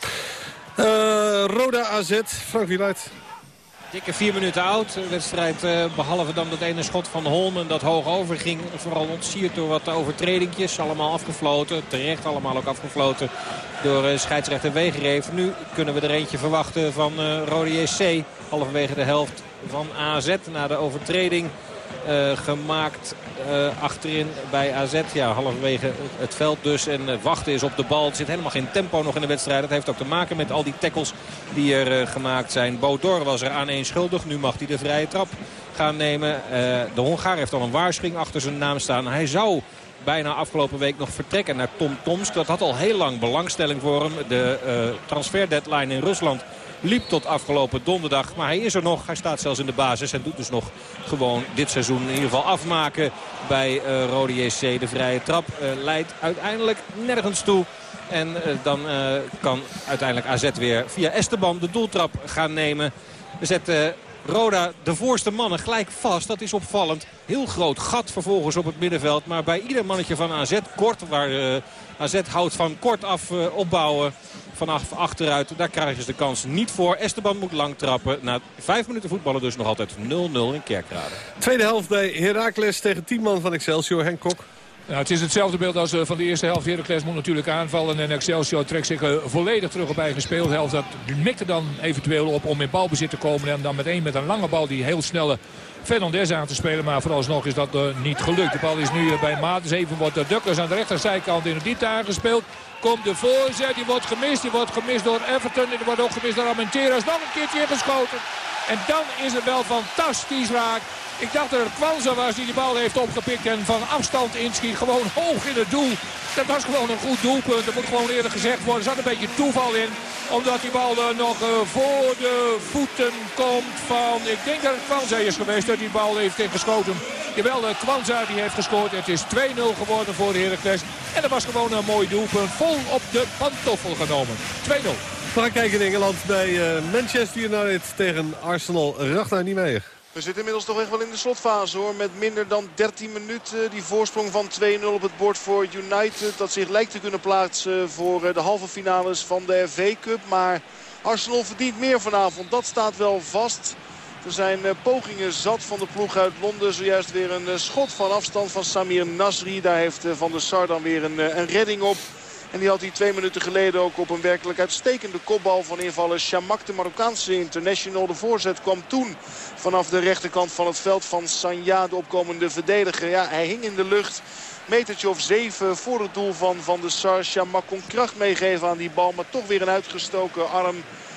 Eh, Roda AZ, Frank Wieluid. Dikke vier minuten oud. Wedstrijd eh, behalve dan dat ene schot van Holmen dat hoog overging. Vooral ontsierd door wat overtredingjes. Allemaal afgefloten. Terecht allemaal ook afgefloten door uh, scheidsrechter Wegereef. Nu kunnen we er eentje verwachten van Rode JC. Halverwege de helft van AZ na de overtreding. Uh, gemaakt uh, achterin bij AZ. Ja, halverwege het veld dus. En uh, wachten is op de bal. Er zit helemaal geen tempo nog in de wedstrijd. Dat heeft ook te maken met al die tackles die er gemaakt zijn. Bodor was er aan één schuldig. Nu mag hij de vrije trap gaan nemen. de Hongaar heeft al een waarschuwing achter zijn naam staan. Hij zou bijna afgelopen week nog vertrekken naar Tom Tomsk. Dat had al heel lang belangstelling voor hem. De transfer deadline in Rusland liep tot afgelopen donderdag. Maar hij is er nog. Hij staat zelfs in de basis. En doet dus nog gewoon dit seizoen in ieder geval afmaken bij uh, Rode JC. De vrije trap uh, leidt uiteindelijk nergens toe. En uh, dan kan uiteindelijk AZ weer via Esteban de doeltrap gaan nemen. We zetten Roda de voorste mannen gelijk vast. Dat is opvallend. Heel groot gat vervolgens op het middenveld. Maar bij ieder mannetje van AZ kort. Waar uh, AZ houdt van kort af opbouwen. Vanaf achteruit. Daar krijgen ze de kans niet voor. Esteban moet lang trappen. Na vijf minuten voetballen dus nog altijd 0-0 in Kerkrade. Tweede helft bij Heracles tegen 10 man van Excelsior. Henk Kok. Nou, het is hetzelfde beeld als uh, van de eerste helft. Heracles moet natuurlijk aanvallen. En Excelsior trekt zich uh, volledig terug op eigen speelhelft. Dat mikte dan eventueel op om in balbezit te komen. En dan meteen met een lange bal die heel snelle Fernandez aan te spelen. Maar vooralsnog is dat uh, niet gelukt. De bal is nu bij Maartens. Even wordt de Dukkers aan de rechterzijkant in het diepte aangespeeld. Komt de voorzet. Die wordt gemist. Die wordt gemist door Everton. En die wordt ook gemist door Armenteros. Nog een keertje ingeschoten. En dan is het wel fantastisch raak. Ik dacht dat het Kwanza was die de bal heeft opgepikt en van afstand inschiet. Gewoon hoog in het doel. Dat was gewoon een goed doelpunt. Dat moet gewoon eerder gezegd worden. Er zat een beetje toeval in. Omdat die bal uh, nog uh, voor de voeten komt van... Ik denk dat het Kwanza is geweest dat die bal heeft ingeschoten. Jawel, uh, Kwanza die heeft gescoord. Het is 2-0 geworden voor de Heracles. En dat was gewoon een mooi doelpunt. Vol op de pantoffel genomen. 2-0. Frankrijk in Engeland bij Manchester United tegen Arsenal. Ragnar Niemeyer. We zitten inmiddels toch echt wel in de slotfase hoor. Met minder dan 13 minuten. Die voorsprong van 2-0 op het bord voor United. Dat zich lijkt te kunnen plaatsen voor de halve finales van de FA Cup. Maar Arsenal verdient meer vanavond. Dat staat wel vast. Er zijn pogingen zat van de ploeg uit Londen. Zojuist weer een schot van afstand van Samir Nasri. Daar heeft Van der Sar dan weer een, een redding op. En die had hij twee minuten geleden ook op een werkelijk uitstekende kopbal van invaller Shamak, de Marokkaanse international. De voorzet kwam toen vanaf de rechterkant van het veld van Sanja, de opkomende verdediger. Ja, hij hing in de lucht. Metertje of zeven voor het doel van Van der Sar. Shamak kon kracht meegeven aan die bal, maar toch weer een uitgestoken arm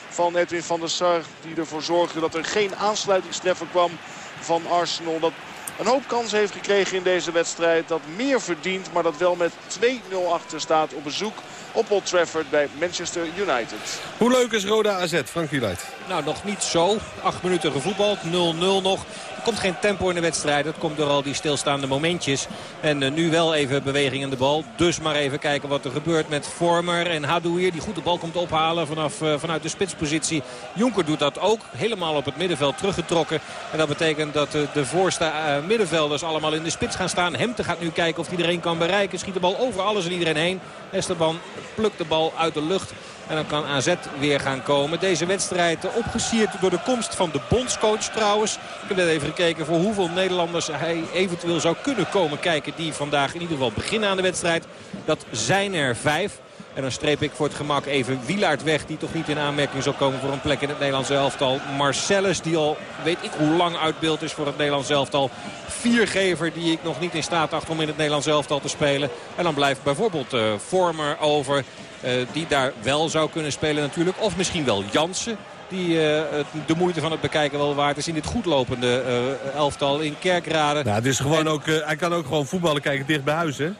van Edwin van der Sar. Die ervoor zorgde dat er geen aansluitingstreffer kwam van Arsenal. Dat een hoop kans heeft gekregen in deze wedstrijd. Dat meer verdient, maar dat wel met 2-0 achter staat op bezoek op Old Trafford bij Manchester United. Hoe leuk is Roda AZ, Frank Wieluid? Nou, nog niet zo. Acht minuten gevoetbald, 0-0 nog. Er komt geen tempo in de wedstrijd. Dat komt door al die stilstaande momentjes. En uh, nu wel even beweging in de bal. Dus maar even kijken wat er gebeurt met Vormer en Hadouier. Die goed de bal komt ophalen vanaf, uh, vanuit de spitspositie. Jonker doet dat ook. Helemaal op het middenveld teruggetrokken. En dat betekent dat uh, de voorste uh, middenvelders allemaal in de spits gaan staan. Hemte gaat nu kijken of hij iedereen kan bereiken. Schiet de bal over alles en iedereen heen. Esteban plukt de bal uit de lucht. En dan kan AZ weer gaan komen. Deze wedstrijd opgesierd door de komst van de bondscoach trouwens. Ik heb net even gekeken voor hoeveel Nederlanders hij eventueel zou kunnen komen kijken. Die vandaag in ieder geval beginnen aan de wedstrijd. Dat zijn er vijf. En dan streep ik voor het gemak even Wielaert weg. Die toch niet in aanmerking zal komen voor een plek in het Nederlands elftal. Marcellus die al weet ik hoe lang uit beeld is voor het Nederlands elftal. Viergever die ik nog niet in staat achter om in het Nederlands elftal te spelen. En dan blijft bijvoorbeeld uh, Vormer over. Uh, die daar wel zou kunnen spelen natuurlijk. Of misschien wel Jansen. Die uh, de moeite van het bekijken wel waard is in dit goedlopende uh, elftal in Kerkrade. Nou, dus gewoon en... ook, hij kan ook gewoon voetballen kijken dicht bij huis, hè?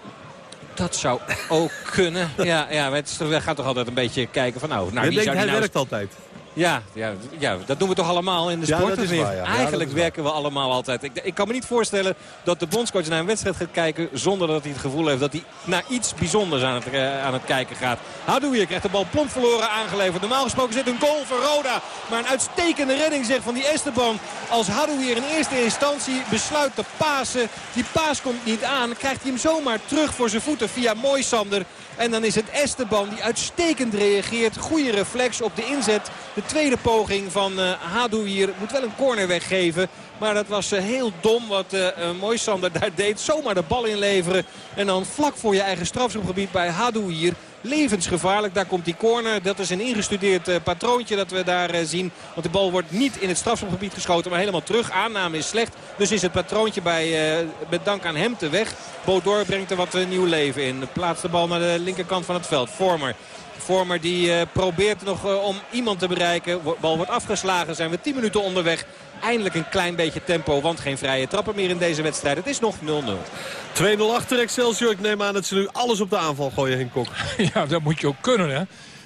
Dat zou ook kunnen. Ja, ja, we gaan toch altijd een beetje kijken van nou... nou wie denkt, zou hij nou werkt altijd. Ja, ja, ja, dat doen we toch allemaal in de Ja, sport? dat is of niet? waar, ja. Ja, Eigenlijk dat werken we allemaal altijd. Ik, ik kan me niet voorstellen dat de bondscoach naar een wedstrijd gaat kijken... zonder dat hij het gevoel heeft dat hij naar iets bijzonders aan het, eh, aan het kijken gaat. Hadouier krijgt de bal plomp verloren aangeleverd. Normaal gesproken zit een goal voor Roda. Maar een uitstekende redding zegt van die Esteban. Als Hadouier in eerste instantie besluit te pasen. Die paas komt niet aan. Krijgt hij hem zomaar terug voor zijn voeten via Moisander. En dan is het Esteban die uitstekend reageert. Goede reflex op de inzet. De tweede poging van eh Hadouier moet wel een corner weggeven. Maar dat was eh, heel dom wat eh, Moisander daar deed. Zomaar de bal inleveren. En dan vlak voor je eigen strafschopgebied bij Hadouier. Levensgevaarlijk, daar komt die corner. Dat is een ingestudeerd eh, patroontje dat we daar eh, zien. Want de bal wordt niet in het strafschopgebied geschoten, maar helemaal terug. Aanname is slecht, dus is het patroontje bij, eh, met dank aan hem te weg. Bodor brengt er wat nieuw leven in. Plaatst de bal naar de linkerkant van het veld. Vormer. Vormer die probeert nog om iemand te bereiken. Bal wordt afgeslagen. Zijn we 10 minuten onderweg. Eindelijk een klein beetje tempo. Want geen vrije trappen meer in deze wedstrijd. Het is nog 0-0. 2-0 achter Excelsior. Ik neem aan dat ze nu alles op de aanval gooien, Henk Kok. Ja, dat moet je ook kunnen, hè.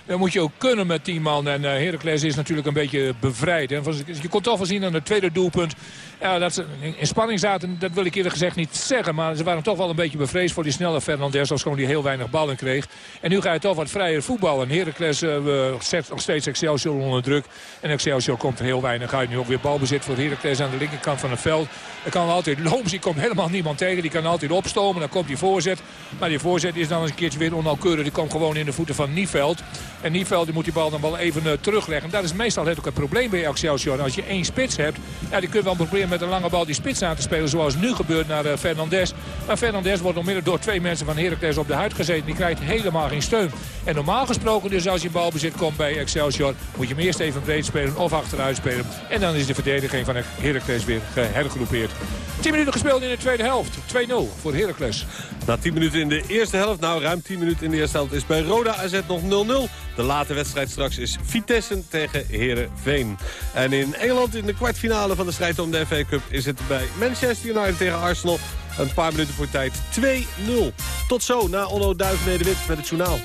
Dat moet je ook kunnen met 10 man. En eh Heracles is natuurlijk een beetje bevrijd. Je kon toch wel zien aan het tweede doelpunt. Ja, dat ze in in spanning zaten, dat wil ik eerlijk gezegd niet zeggen. Maar ze waren toch wel een beetje bevreesd voor die snelle Fernandes. Als gewoon die heel weinig ballen kreeg. En nu ga je toch wat vrijer voetballen. Heracles eh, zet nog steeds Excelsior onder druk. En Excelsior komt er heel weinig uit. Nu ook weer balbezit voor Heracles aan de linkerkant van het veld. Er kan altijd die komt helemaal niemand tegen. Die kan altijd opstomen. Dan komt die voorzet. Maar die voorzet is dan eens een keertje weer onnauwkeurig. Die komt gewoon in de voeten van Nieveld. En Nieveld die moet die bal dan wel even eh, terugleggen. Dat is meestal het ook het probleem bij Excelsior. Als je één spits hebt, ja, die kun wel proberen met een lange bal die spits aan te spelen. Zoals nu gebeurt naar eh, Fernandes. Maar Fernandes wordt onmiddellijk door twee mensen van Heracles op de huid gezeten. Die krijgt helemaal geen steun. En normaal gesproken dus als je in balbezit komt bij Excelsior... moet je hem eerst even breed spelen of achteruit spelen. En dan is de verdediging van Heracles weer gehergroepeerd. 10 minuten gespeeld in de tweede helft. 2-0 voor Heracles. Na 10 minuten in de eerste helft, nou ruim 10 minuten in de eerste helft... is bij Roda AZ nog 0-0. De late wedstrijd straks is Vitesse tegen Herenveen. En in Engeland in de kwartfinale van de strijd om de FA Cup... is het bij Manchester United tegen Arsenal een paar minuten voor tijd 2-0. Tot zo na Onno Duiven-Nederwit met het journaal.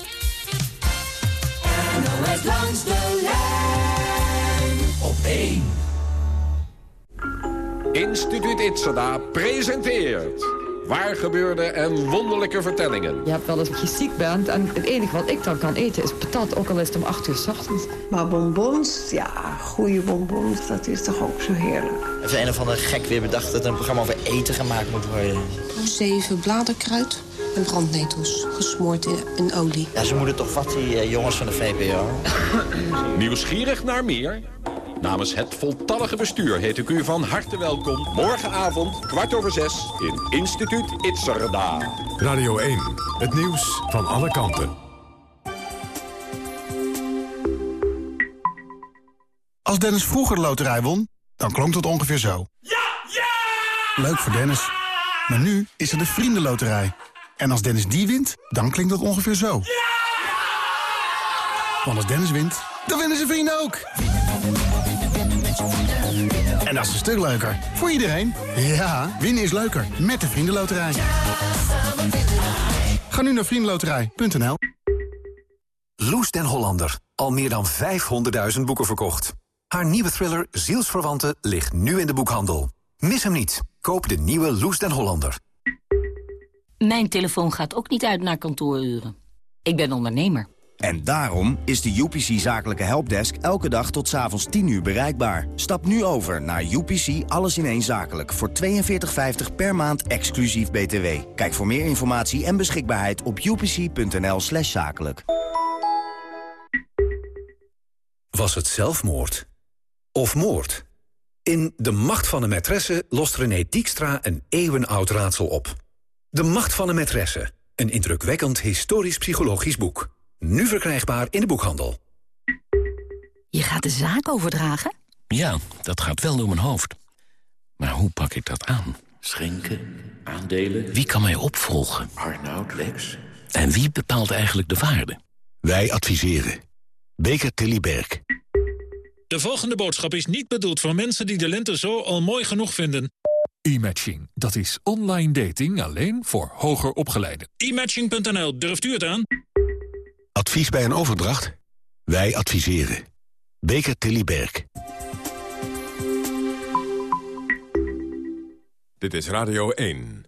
NOS langs de lijn op 1. Instituut Itzada presenteert... Waar gebeurde en wonderlijke vertellingen. Je hebt wel eens dat je ziek bent en het enige wat ik dan kan eten is patat, ook al is het om 8 uur s ochtends. Maar bonbons, ja, goede bonbons, dat is toch ook zo heerlijk. Heeft een of andere gek weer bedacht dat er een programma over eten gemaakt moet worden. Zeven bladerkruid en brandnetels, gesmoord in, in olie. Ja, ze moeten toch wat, die eh, jongens van de VPO. Nieuwsgierig naar meer? Namens het voltallige bestuur heet ik u van harte welkom... morgenavond, kwart over zes, in Instituut Itzerda. Radio 1, het nieuws van alle kanten. Als Dennis vroeger de loterij won, dan klonk het ongeveer zo. Ja! Ja! Leuk voor Dennis. Maar nu is er de Vriendenloterij. En als Dennis die wint, dan klinkt dat ongeveer zo. Ja! Want als Dennis wint, dan winnen zijn vrienden ook. En dat is een stuk leuker. Voor iedereen. Ja, winnen is leuker. Met de Vriendenloterij. Ga nu naar vriendenloterij.nl Loes den Hollander. Al meer dan 500.000 boeken verkocht. Haar nieuwe thriller Zielsverwanten ligt nu in de boekhandel. Mis hem niet. Koop de nieuwe Loes den Hollander. Mijn telefoon gaat ook niet uit naar kantooruren. Ik ben ondernemer. En daarom is de UPC Zakelijke Helpdesk elke dag tot 's avonds 10 uur bereikbaar. Stap nu over naar UPC Alles in één Zakelijk voor 42,50 per maand exclusief BTW. Kijk voor meer informatie en beschikbaarheid op upc.nl slash zakelijk. Was het zelfmoord? Of moord? In De Macht van de Maîtresse lost René Diekstra een eeuwenoud raadsel op. De Macht van de Maîtresse. Een indrukwekkend historisch-psychologisch boek. Nu verkrijgbaar in de boekhandel. Je gaat de zaak overdragen? Ja, dat gaat wel door mijn hoofd. Maar hoe pak ik dat aan? Schenken, aandelen. Wie kan mij opvolgen? Arnoud, Lex. En wie bepaalt eigenlijk de waarde? Wij adviseren. Beker Tilly Berg. De volgende boodschap is niet bedoeld voor mensen die de lente zo al mooi genoeg vinden. E-matching, dat is online dating alleen voor hoger opgeleiden. E-matching.nl, durft u het aan? Advies bij een overdracht? Wij adviseren. Beker Tilly Berg. Dit is Radio 1.